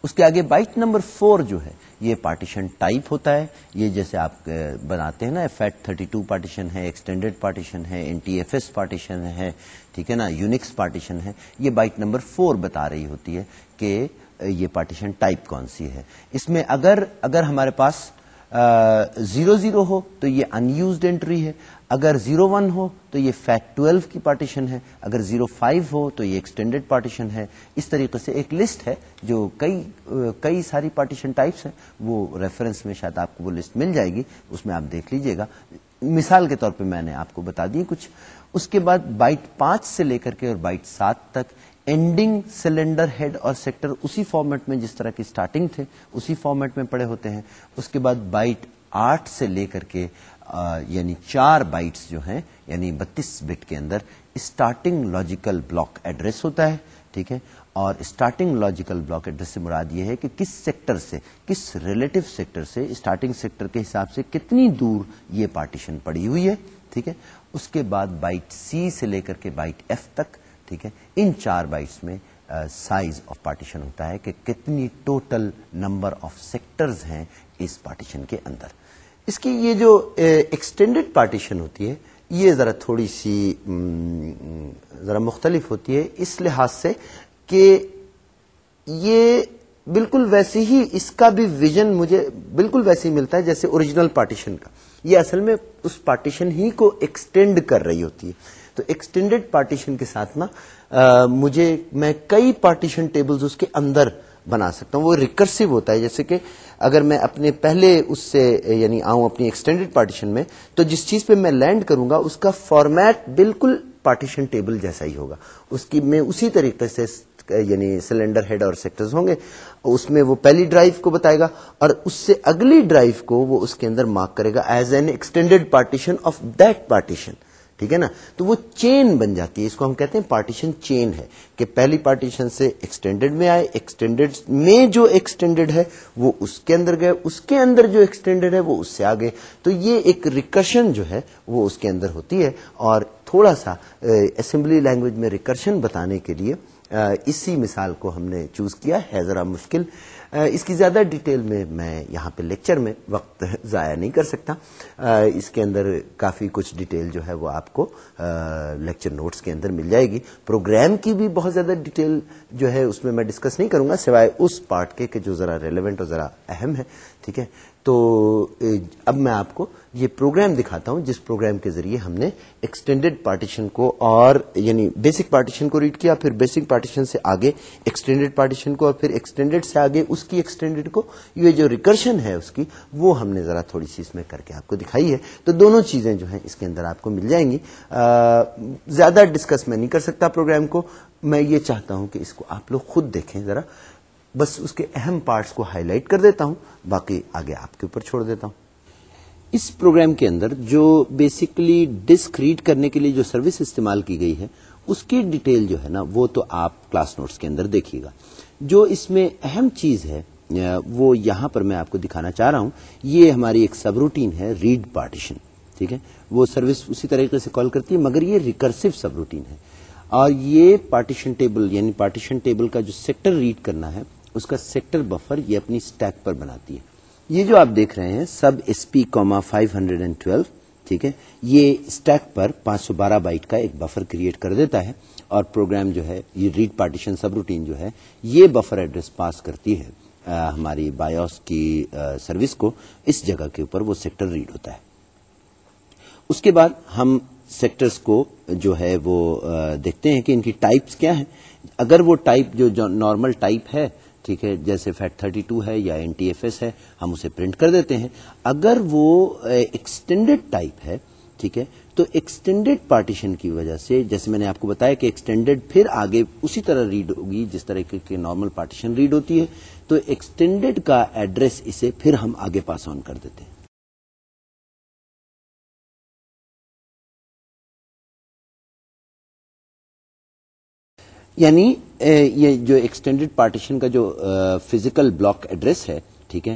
اس کے آگے بائٹ نمبر فور جو ہے، یہ پارٹیشن ٹائپ ہوتا ہے۔ یہ جیسے آپ بناتے ہیں نا فیٹ تھرٹی ٹو پارٹیشن ہے ایکسٹینڈیڈ پارٹیشن ہے، N T F S partition ہے، ٹھیک ہے نا، یونکس پارٹیشن ہے۔ یہ بائٹ نمبر فور بتا رہی ہوتی ہے کہ یہ پارٹیشن ٹائپ کون سی ہے۔ اس میں اگر اگر ہمارے پاس زیرو زیرو ہو تو یہ ان یوزڈ انٹری ہے۔ اگر زیرو ون ہو تو یہ فیٹ ٹویلو کی پارٹیشن ہے۔ اگر زیرو فائیو ہو تو یہ ایکسٹینڈیڈ پارٹیشن ہے۔ اس طریقے سے ایک لسٹ ہے جو کئی کئی ساری پارٹیشن ٹائپس ہیں۔ وہ ریفرنس میں شاید آپ کو وہ لسٹ مل جائے گی۔ اس میں آپ دیکھ لیجیے گا۔ مثال کے طور پہ میں نے آپ کو بتا دی کچھ۔ اس کے بعد بائٹ پانچ سے لے کر کے اور بائٹ سات تک اینڈنگ سلنڈر ہیڈ اور سیکٹر اسی فارمیٹ میں جس طرح کی سٹارٹنگ تھے، اسی فارمیٹ میں پڑے ہوتے ہیں۔ اس کے بعد بائٹ آٹھ سے لے کر کے یعنی چار بائٹس جو ہیں یعنی بتیس بٹ کے اندر اسٹارٹنگ لاجیکل بلاک ایڈریس ہوتا ہے، ٹھیک ہے؟ اور اسٹارٹنگ لاجیکل بلاک ایڈریس سے مراد یہ ہے کہ کس سیکٹر سے، کس ریلیٹو سیکٹر سے اسٹارٹنگ سیکٹر کے حساب سے کتنی دور یہ پارٹیشن پڑی ہوئی ہے، ٹھیک ہے؟ اس کے بعد بائٹ سی سے لے کر کے بائٹ ایف تک ٹھیک ہے؟ ان چار بائٹس میں سائز آف پارٹیشن ہوتا ہے کہ کتنی ٹوٹل نمبر آف سیکٹرز ہیں اس پارٹیشن کے اندر۔ اس کی یہ جو ایکسٹینڈیڈ پارٹیشن ہوتی ہے، یہ ذرا تھوڑی سی ذرا مختلف ہوتی ہے اس لحاظ سے کہ یہ بالکل ویسی ہی، اس کا بھی ویژن مجھے بالکل ویسے ہی ملتا ہے جیسے اوریجنل پارٹیشن کا۔ یہ اصل میں اس پارٹیشن ہی کو ایکسٹینڈ کر رہی ہوتی ہے۔ تو ایکسٹینڈیڈ پارٹیشن کے ساتھ نا مجھے، میں کئی پارٹیشن ٹیبلز اس کے اندر بنا سکتا ہوں، وہ ریکرسو ہوتا ہے، جیسے کہ اگر میں اپنے پہلے اس سے یعنی آؤں اپنی ایکسٹینڈیڈ پارٹیشن میں، تو جس چیز پہ میں لینڈ کروں گا، اس کا فارمیٹ بالکل پارٹیشن ٹیبل جیسا ہی ہوگا۔ اس کی، میں اسی طریقے سے یعنی سلنڈر ہیڈ اور سیکٹرز ہوں گے، اس میں وہ پہلی ڈرائیو کو بتائے گا، اور اس سے اگلی ڈرائیو کو وہ اس کے اندر مارک کرے گا as an extended partition of that partition ٹھیک ہے نا؟ تو وہ چین بن جاتی ہے۔ اس کو ہم کہتے ہیں پارٹیشن چین ہے کہ پہلی پارٹیشن سے ایکسٹینڈیڈ میں آئے ایکسٹینڈیڈ میں جو ایکسٹینڈیڈ ہے وہ اس کے اندر گئے، اس کے اندر جو ایکسٹینڈیڈ ہے وہ اس سے آگے۔ تو یہ ایک ریکرشن جو ہے وہ اس کے اندر ہوتی ہے۔ اور تھوڑا سا اسمبلی لینگویج میں ریکرشن بتانے کے لیے اسی مثال کو ہم نے چوز کیا، ہے ذرا مشکل۔ اس کی زیادہ ڈیٹیل میں میں یہاں پہ لیکچر میں وقت ضائع نہیں کر سکتا۔ اس کے اندر کافی کچھ ڈیٹیل جو ہے وہ آپ کو لیکچر نوٹس کے اندر مل جائے گی۔ پروگرام کی بھی بہت زیادہ ڈیٹیل جو ہے اس میں میں ڈسکس نہیں کروں گا، سوائے اس پارٹ کے کہ جو ذرا ریلیونٹ اور ذرا اہم ہے، ٹھیک ہے؟ تو اب میں آپ کو یہ پروگرام دکھاتا ہوں، جس پروگرام کے ذریعے ہم نے ایکسٹینڈیڈ پارٹیشن کو اور یعنی بیسک پارٹیشن کو ریڈ کیا، پھر بیسک پارٹیشن سے آگے ایکسٹینڈیڈ پارٹیشن کو اور پھر ایکسٹینڈیڈ سے آگے اس کی ایکسٹینڈیڈ کو، یہ جو ریکرشن ہے اس کی، وہ ہم نے ذرا تھوڑی سی اس میں کر کے آپ کو دکھائی ہے۔ تو دونوں چیزیں جو ہیں اس کے اندر آپ کو مل جائیں گی۔ زیادہ ڈسکس میں نہیں کر سکتا پروگرام کو۔ میں یہ چاہتا ہوں کہ اس کو آپ لوگ خود دیکھیں ذرا۔ بس اس کے اہم پارٹس کو ہائی لائٹ کر دیتا ہوں، باقی آگے آپ کے اوپر چھوڑ دیتا ہوں۔ اس پروگرام کے اندر جو بیسکلی ڈسک ریڈ کرنے کے لیے جو سروس استعمال کی گئی ہے، اس کی ڈیٹیل جو ہے نا، وہ تو آپ کلاس نوٹس کے اندر دیکھیے گا۔ جو اس میں اہم چیز ہے، وہ یہاں پر میں آپ کو دکھانا چاہ رہا ہوں، یہ ہماری ایک سب روٹین ہے ریڈ پارٹیشن ٹھیک ہے؟ وہ سروس اسی طریقے سے کال کرتی ہے، مگر یہ ریکرسو سب روٹین ہے۔ اور یہ پارٹیشن ٹیبل یعنی پارٹیشن ٹیبل کا جو سیکٹر ریڈ کرنا ہے اس کا سیکٹر بفر یہ اپنی اسٹیک پر بناتی ہے۔ یہ جو آپ دیکھ رہے ہیں، سب S P comma five hundred and twelve ٹھیک ہے، یہ اسٹیک پر پانچ سو بارہ بائٹ کا ایک بفر کریٹ کر دیتا ہے اور پروگرام جو ہے، یہ ریڈ پارٹیشن سب روٹین جو ہے، یہ بفر ایڈریس پاس کرتی ہے ہماری بایوس کی سروس کو اس جگہ کے اوپر وہ سیکٹر ریڈ ہوتا ہے۔ اس کے بعد ہم سیکٹرز کو جو ہے وہ دیکھتے ہیں کہ ان کی ٹائپس کیا ہیں۔ اگر وہ ٹائپ جو نارمل ٹائپ ہے ٹھیک ہے، جیسے فیٹ تھرٹی ٹو ہے یا این ٹی ایف ایس ہے، ہم اسے پرنٹ کر دیتے ہیں۔ اگر وہ ایکسٹینڈیڈ ٹائپ ہے، ٹھیک ہے، تو ایکسٹینڈیڈ پارٹیشن کی وجہ سے، جیسے میں نے آپ کو بتایا کہ ایکسٹینڈیڈ پھر آگے اسی طرح ریڈ ہوگی، جس طرح کی نارمل پارٹیشن ریڈ ہوتی ہے، تو ایکسٹینڈیڈ کا ایڈریس اسے پھر ہم آگے پاس آن کر دیتے ہیں۔ یعنی یہ جو ایکسٹینڈیڈ پارٹیشن کا جو فزیکل بلاک ایڈریس ہے، ٹھیک ہے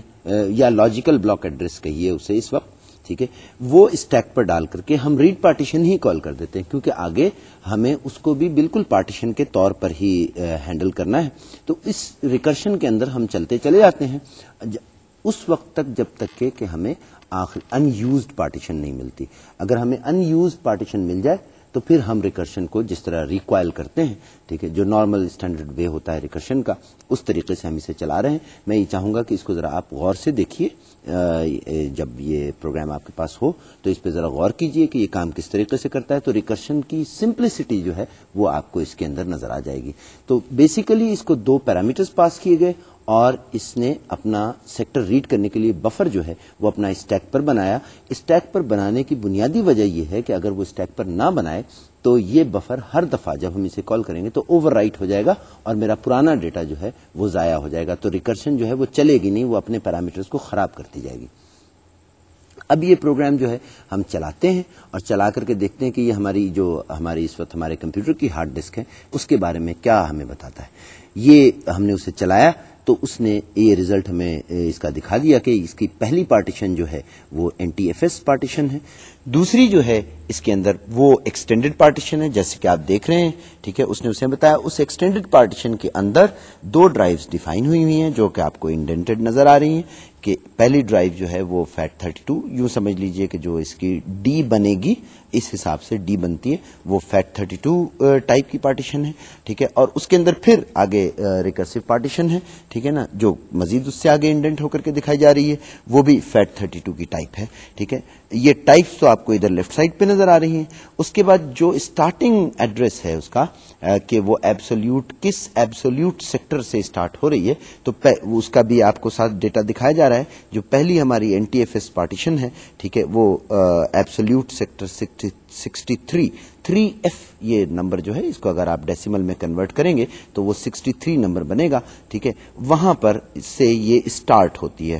یا لاجیکل بلاک ایڈریس کہیے اسے اس وقت، ٹھیک ہے، وہ اسٹیک پر ڈال کر کے ہم ریڈ پارٹیشن ہی کال کر دیتے ہیں، کیونکہ آگے ہمیں اس کو بھی بالکل پارٹیشن کے طور پر ہی ہینڈل کرنا ہے۔ تو اس ریکرشن کے اندر ہم چلتے چلے جاتے ہیں اس وقت تک جب تک کہ ہمیں آخر ان یوزڈ پارٹیشن نہیں ملتی۔ اگر ہمیں ان یوزڈ پارٹیشن مل جائے تو پھر ہم ریکرشن کو جس طرح ریکوائل کرتے ہیں، ٹھیک ہے، جو نارمل اسٹینڈرڈ وے ہوتا ہے ریکرشن کا، اس طریقے سے ہم اسے چلا رہے ہیں۔ میں یہ چاہوں گا کہ اس کو ذرا آپ غور سے دیکھیے جب یہ پروگرام آپ کے پاس ہو، تو اس پہ ذرا غور کیجیے کہ یہ کام کس طریقے سے کرتا ہے۔ تو ریکرشن کی سمپلسٹی جو ہے، وہ آپ کو اس کے اندر نظر آ جائے گی۔ تو بیسیکلی اس کو دو پیرامیٹرز پاس کیے گئے اور اس نے اپنا سیکٹر ریڈ کرنے کے لیے بفر جو ہے وہ اپنا اسٹیک پر بنایا۔ اسٹیک پر بنانے کی بنیادی وجہ یہ ہے کہ اگر وہ اسٹیک پر نہ بنائے تو یہ بفر ہر دفعہ جب ہم اسے کال کریں گے تو اوور رائٹ ہو جائے گا اور میرا پرانا ڈیٹا جو ہے وہ ضائع ہو جائے گا۔ تو ریکرشن جو ہے وہ چلے گی نہیں، وہ اپنے پیرامیٹرز کو خراب کرتی جائے گی۔ اب یہ پروگرام جو ہے ہم چلاتے ہیں اور چلا کر کے دیکھتے ہیں کہ یہ ہماری جو ہماری اس وقت ہمارے کمپیوٹر کی ہارڈ ڈسک ہے، اس کے بارے میں کیا ہمیں بتاتا ہے۔ یہ ہم نے اسے چلایا۔ تو اس نے یہ ریزلٹ ہمیں اس کا دکھا دیا کہ اس کی پہلی پارٹیشن جو ہے وہ N T F S partition ہے۔ دوسری جو ہے، اس کے اندر وہ ایکسٹینڈیڈ پارٹیشن ہے، جیسے کہ آپ دیکھ رہے ہیں، ٹھیک ہے، اس نے اسے بتایا، اس ایکسٹینڈیڈ پارٹیشن کے اندر دو ڈرائیوز ڈیفائن ہوئی ہوئی ہیں، جو کہ آپ کو انڈینٹیڈ نظر آ رہی ہیں کہ پہلی ڈرائیو جو ہے وہ فیٹ تھرٹی ٹو یوں سمجھ لیجیے کہ جو اس کی ڈی بنے گی، اس حساب سے ڈی بنتی ہے، وہ فیٹ تھرٹی ٹو ٹائپ کی پارٹیشن ہے، ٹھیک ہے، اور اس کے اندر پھر آگے ریکرسو پارٹیشن ہے، ٹھیک ہے نا، جو مزید اس سے آگے انڈینٹ ہو کر کے دکھائی جا رہی ہے، وہ بھی فیٹ تھرٹی ٹو کی ٹائپ ہے، ٹھیک ہے یہ ٹائپس تو آپ کو ادھر لیفٹ سائڈ پہ نظر آ رہی ہیں۔ اس کے بعد جو اسٹارٹنگ ایڈریس ہے اس کا کہ وہ ایبسولوٹ کس ایبسولوٹ سیکٹر سے اسٹارٹ ہو رہی ہے، تو اس کا بھی آپ کو ساتھ ڈیٹا دکھایا جا رہا ہے۔ جو پہلی ہماری N T F S partition ہے، ٹھیک ہے، وہ absolute sector sixty three three F یہ نمبر جو ہے، اس کو اگر آپ ڈیسیمل میں کنورٹ کریں گے، تو وہ سکسٹی تھری نمبر بنے گا۔ ٹھیک ہے، وہاں پر سے یہ اسٹارٹ ہوتی ہے۔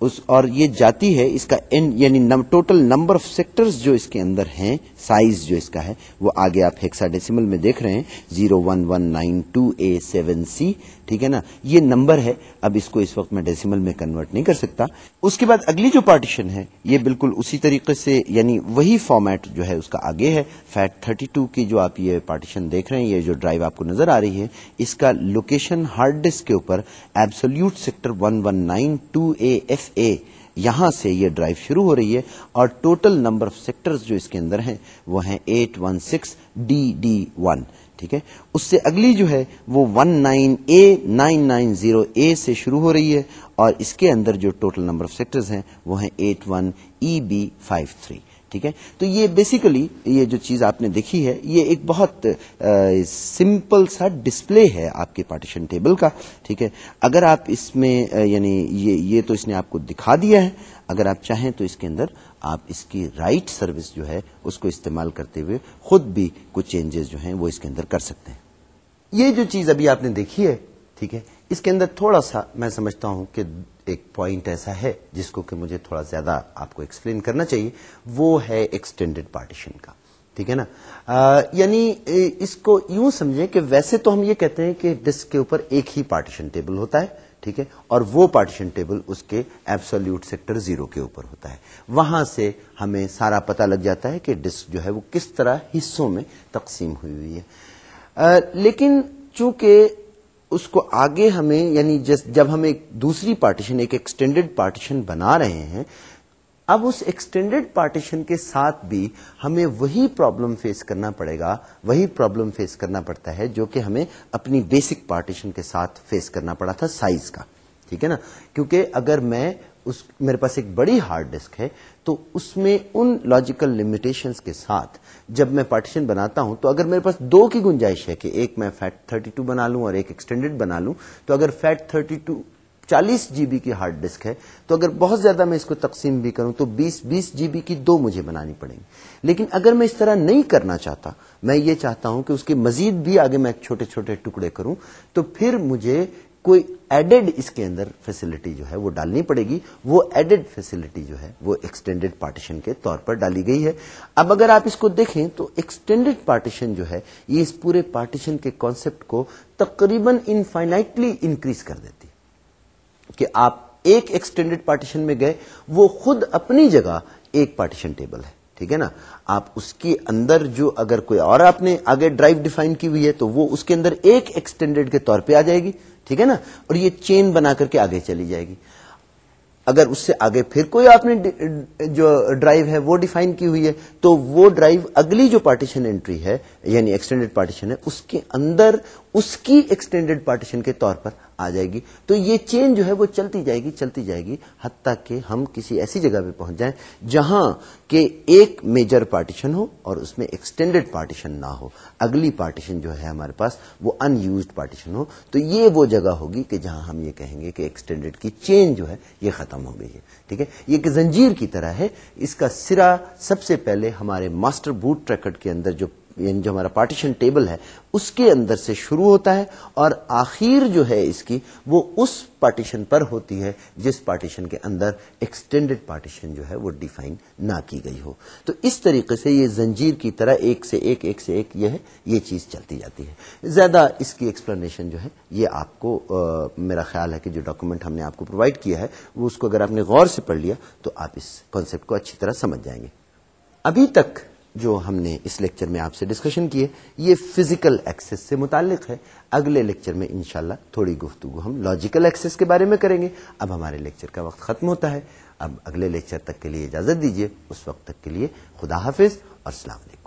اس اور یہ جاتی ہے اس کا ان یعنی ٹوٹل نمبر آف سیکٹرز جو اس کے اندر ہیں سائز جو اس کا ہے، وہ آگے آپ ہیکسا ڈیسیمل میں دیکھ رہے ہیں، zero one one nine two A seven C, ٹھیک ہے نا؟ یہ نمبر ہے، اب اس کو اس وقت میں ڈیسیمل میں کنورٹ نہیں کر سکتا۔ اس کے بعد اگلی جو پارٹیشن ہے، یہ بالکل اسی طریقے سے یعنی وہی فارمیٹ جو ہے، اس کا آگے ہے۔ فیٹ تھرٹی ٹو کی جو آپ یہ پارٹیشن دیکھ رہے ہیں، یہ جو ڈرائیو آپ کو نظر آ رہی ہے، اس کا لوکیشن ہارڈ ڈسک کے اوپر absolute sector one one nine two A F A یہاں سے یہ ڈرائیو شروع ہو رہی ہے اور ٹوٹل نمبر آف سیکٹر جو اس کے اندر ہیں وہ ہیں eight one six D D one ٹھیک ہے؟ اس سے اگلی جو ہے وہ one nine A nine nine zero A سے شروع ہو رہی ہے اور اس کے اندر جو ٹوٹل نمبر آف سیکٹرز ہیں وہ ہیں eight one E B five three ٹھیک ہے؟ تو یہ بیسیکلی یہ جو چیز آپ نے دیکھی ہے، یہ ایک بہت سمپل سا ڈسپلے ہے آپ کے پارٹیشن ٹیبل کا، ٹھیک ہے؟ اگر آپ اس میں یعنی یہ یہ تو اس نے آپ کو دکھا دیا ہے۔ اگر آپ چاہیں تو اس کے اندر آپ اس کی رائٹ سروس جو ہے، اس کو استعمال کرتے ہوئے خود بھی کچھ چینجز جو ہیں وہ اس کے اندر کر سکتے ہیں۔ یہ جو چیز ابھی آپ نے دیکھی ہے، ٹھیک ہے؟ اس کے اندر تھوڑا سا میں سمجھتا ہوں کہ ایک پوائنٹ ایسا ہے جس کو کہ مجھے تھوڑا زیادہ آپ کو ایکسپلین کرنا چاہیے، وہ ہے ایکسٹینڈیڈ پارٹیشن کا، ٹھیک ہے نا؟ یعنی اس کو یوں سمجھیں کہ ویسے تو ہم یہ کہتے ہیں کہ ڈسک کے اوپر ایک ہی پارٹیشن ٹیبل ہوتا ہے، ٹھیک ہے؟ اور وہ پارٹیشن ٹیبل اس کے ایبسولوٹ سیکٹر زیرو کے اوپر ہوتا ہے۔ وہاں سے ہمیں سارا پتا لگ جاتا ہے کہ ڈسک جو ہے وہ کس طرح حصوں میں تقسیم ہوئی ہوئی ہے۔ لیکن چونکہ اس کو آگے ہمیں یعنی جس، جب ہم ایک دوسری پارٹیشن، ایک ایکسٹینڈیڈ پارٹیشن بنا رہے ہیں، اب اس ایکسٹینڈیڈ پارٹیشن کے ساتھ بھی ہمیں وہی پرابلم فیس کرنا پڑے گا، وہی پرابلم فیس کرنا پڑتا ہے جو کہ ہمیں اپنی بیسک پارٹیشن کے ساتھ فیس کرنا پڑا تھا سائز کا، ٹھیک ہے نا؟ کیونکہ اگر میں اس، میرے پاس ایک بڑی ہارڈ ڈسک ہے، تو اس میں ان لاجیکل لمیٹیشنز کے ساتھ جب میں پارٹیشن بناتا ہوں تو اگر میرے پاس دو کی گنجائش ہے کہ ایک میں فیٹ 32 بنا لوں اور ایک ایکسٹینڈیڈ بنا لوں، تو اگر فیٹ 32 چالیس جی بی کی ہارڈ ڈسک ہے، تو اگر بہت زیادہ میں اس کو تقسیم بھی کروں تو بیس بیس جی بی کی دو مجھے بنانی پڑیں گی۔ لیکن اگر میں اس طرح نہیں کرنا چاہتا، میں یہ چاہتا ہوں کہ اس کے مزید بھی آگے میں چھوٹے چھوٹے ٹکڑے کروں، تو پھر مجھے کوئی ایڈڈ اس کے اندر فیسلٹی جو ہے وہ ڈالنی پڑے گی۔ وہ ایڈڈ فیسلٹی جو ہے وہ ایکسٹینڈیڈ پارٹیشن کے طور پر ڈالی گئی ہے۔ اب اگر آپ اس کو دیکھیں تو ایکسٹینڈیڈ پارٹیشن جو ہے یہ اس پورے پارٹیشن کے کانسیپٹ کو تقریباً انفائنائٹلی انکریز کر دیتی۔ کہ آپ ایک ایکسٹینڈیڈ پارٹیشن میں گئے، وہ خود اپنی جگہ ایک پارٹیشن ٹیبل ہے۔ ٹھیک ہے نا؟ آپ اس کے اندر جو اگر کوئی اور آپ نے آگے ڈرائیو ڈیفائن کی ہوئی ہے تو وہ اس کے اندر ایک ایکسٹینڈیڈ کے طور پہ آ جائے گی، ٹھیک ہے نا؟ اور یہ چین بنا کر کے آگے چلی جائے گی۔ اگر اس سے آگے پھر کوئی آپ نے جو ڈرائیو ہے وہ ڈیفائن کی ہوئی ہے، تو وہ ڈرائیو اگلی جو پارٹیشن انٹری ہے یعنی ایکسٹینڈیڈ پارٹیشن ہے، اس کے اندر اس کی ایکسٹینڈیڈ پارٹیشن کے طور پر آ جائے گی۔ تو یہ چین جو ہے وہ چلتی جائے گی، چلتی جائے گی، حتیٰ کہ ہم کسی ایسی جگہ پہ پہنچ جائیں جہاں کہ ایک میجر پارٹیشن ہو اور اس میں ایکسٹینڈیڈ پارٹیشن نہ ہو۔ اگلی پارٹیشن جو ہے ہمارے پاس وہ ان یوزڈ پارٹیشن ہو۔ تو یہ وہ جگہ ہوگی کہ جہاں ہم یہ کہیں گے کہ ایکسٹینڈیڈ کی چین جو ہے یہ ختم ہو گئی ہے۔ ٹھیک ہے؟ یہ ایک زنجیر کی طرح ہے۔ اس کا سرا سب سے پہلے ہمارے ماسٹر بوٹ ٹریکٹ کے اندر جو یعنی جو ہمارا پارٹیشن ٹیبل ہے اس کے اندر سے شروع ہوتا ہے اور آخر جو ہے اس کی وہ اس پارٹیشن پر ہوتی ہے جس پارٹیشن کے اندر ایکسٹینڈیڈ پارٹیشن جو ہے وہ ڈیفائن نہ کی گئی ہو۔ تو اس طریقے سے یہ زنجیر کی طرح ایک سے ایک ایک سے ایک یہ ہے یہ چیز چلتی جاتی ہے۔ زیادہ اس کی ایکسپلینیشن جو ہے یہ آپ کو آ, میرا خیال ہے کہ جو ڈاکومنٹ ہم نے آپ کو پرووائڈ کیا ہے وہ اس کو اگر آپ نے غور سے پڑھ لیا تو آپ اس کانسیپٹ کو اچھی طرح سمجھ جائیں گے۔ ابھی تک جو ہم نے اس لیکچر میں آپ سے ڈسکشن کیے یہ فزیکل ایکسس سے متعلق ہے۔ اگلے لیکچر میں انشاءاللہ تھوڑی گفتگو ہم لاجیکل ایکسس کے بارے میں کریں گے۔ اب ہمارے لیکچر کا وقت ختم ہوتا ہے۔ اب اگلے لیکچر تک کے لیے اجازت دیجیے اس وقت تک کے لیے خدا حافظ اور السلام علیکم۔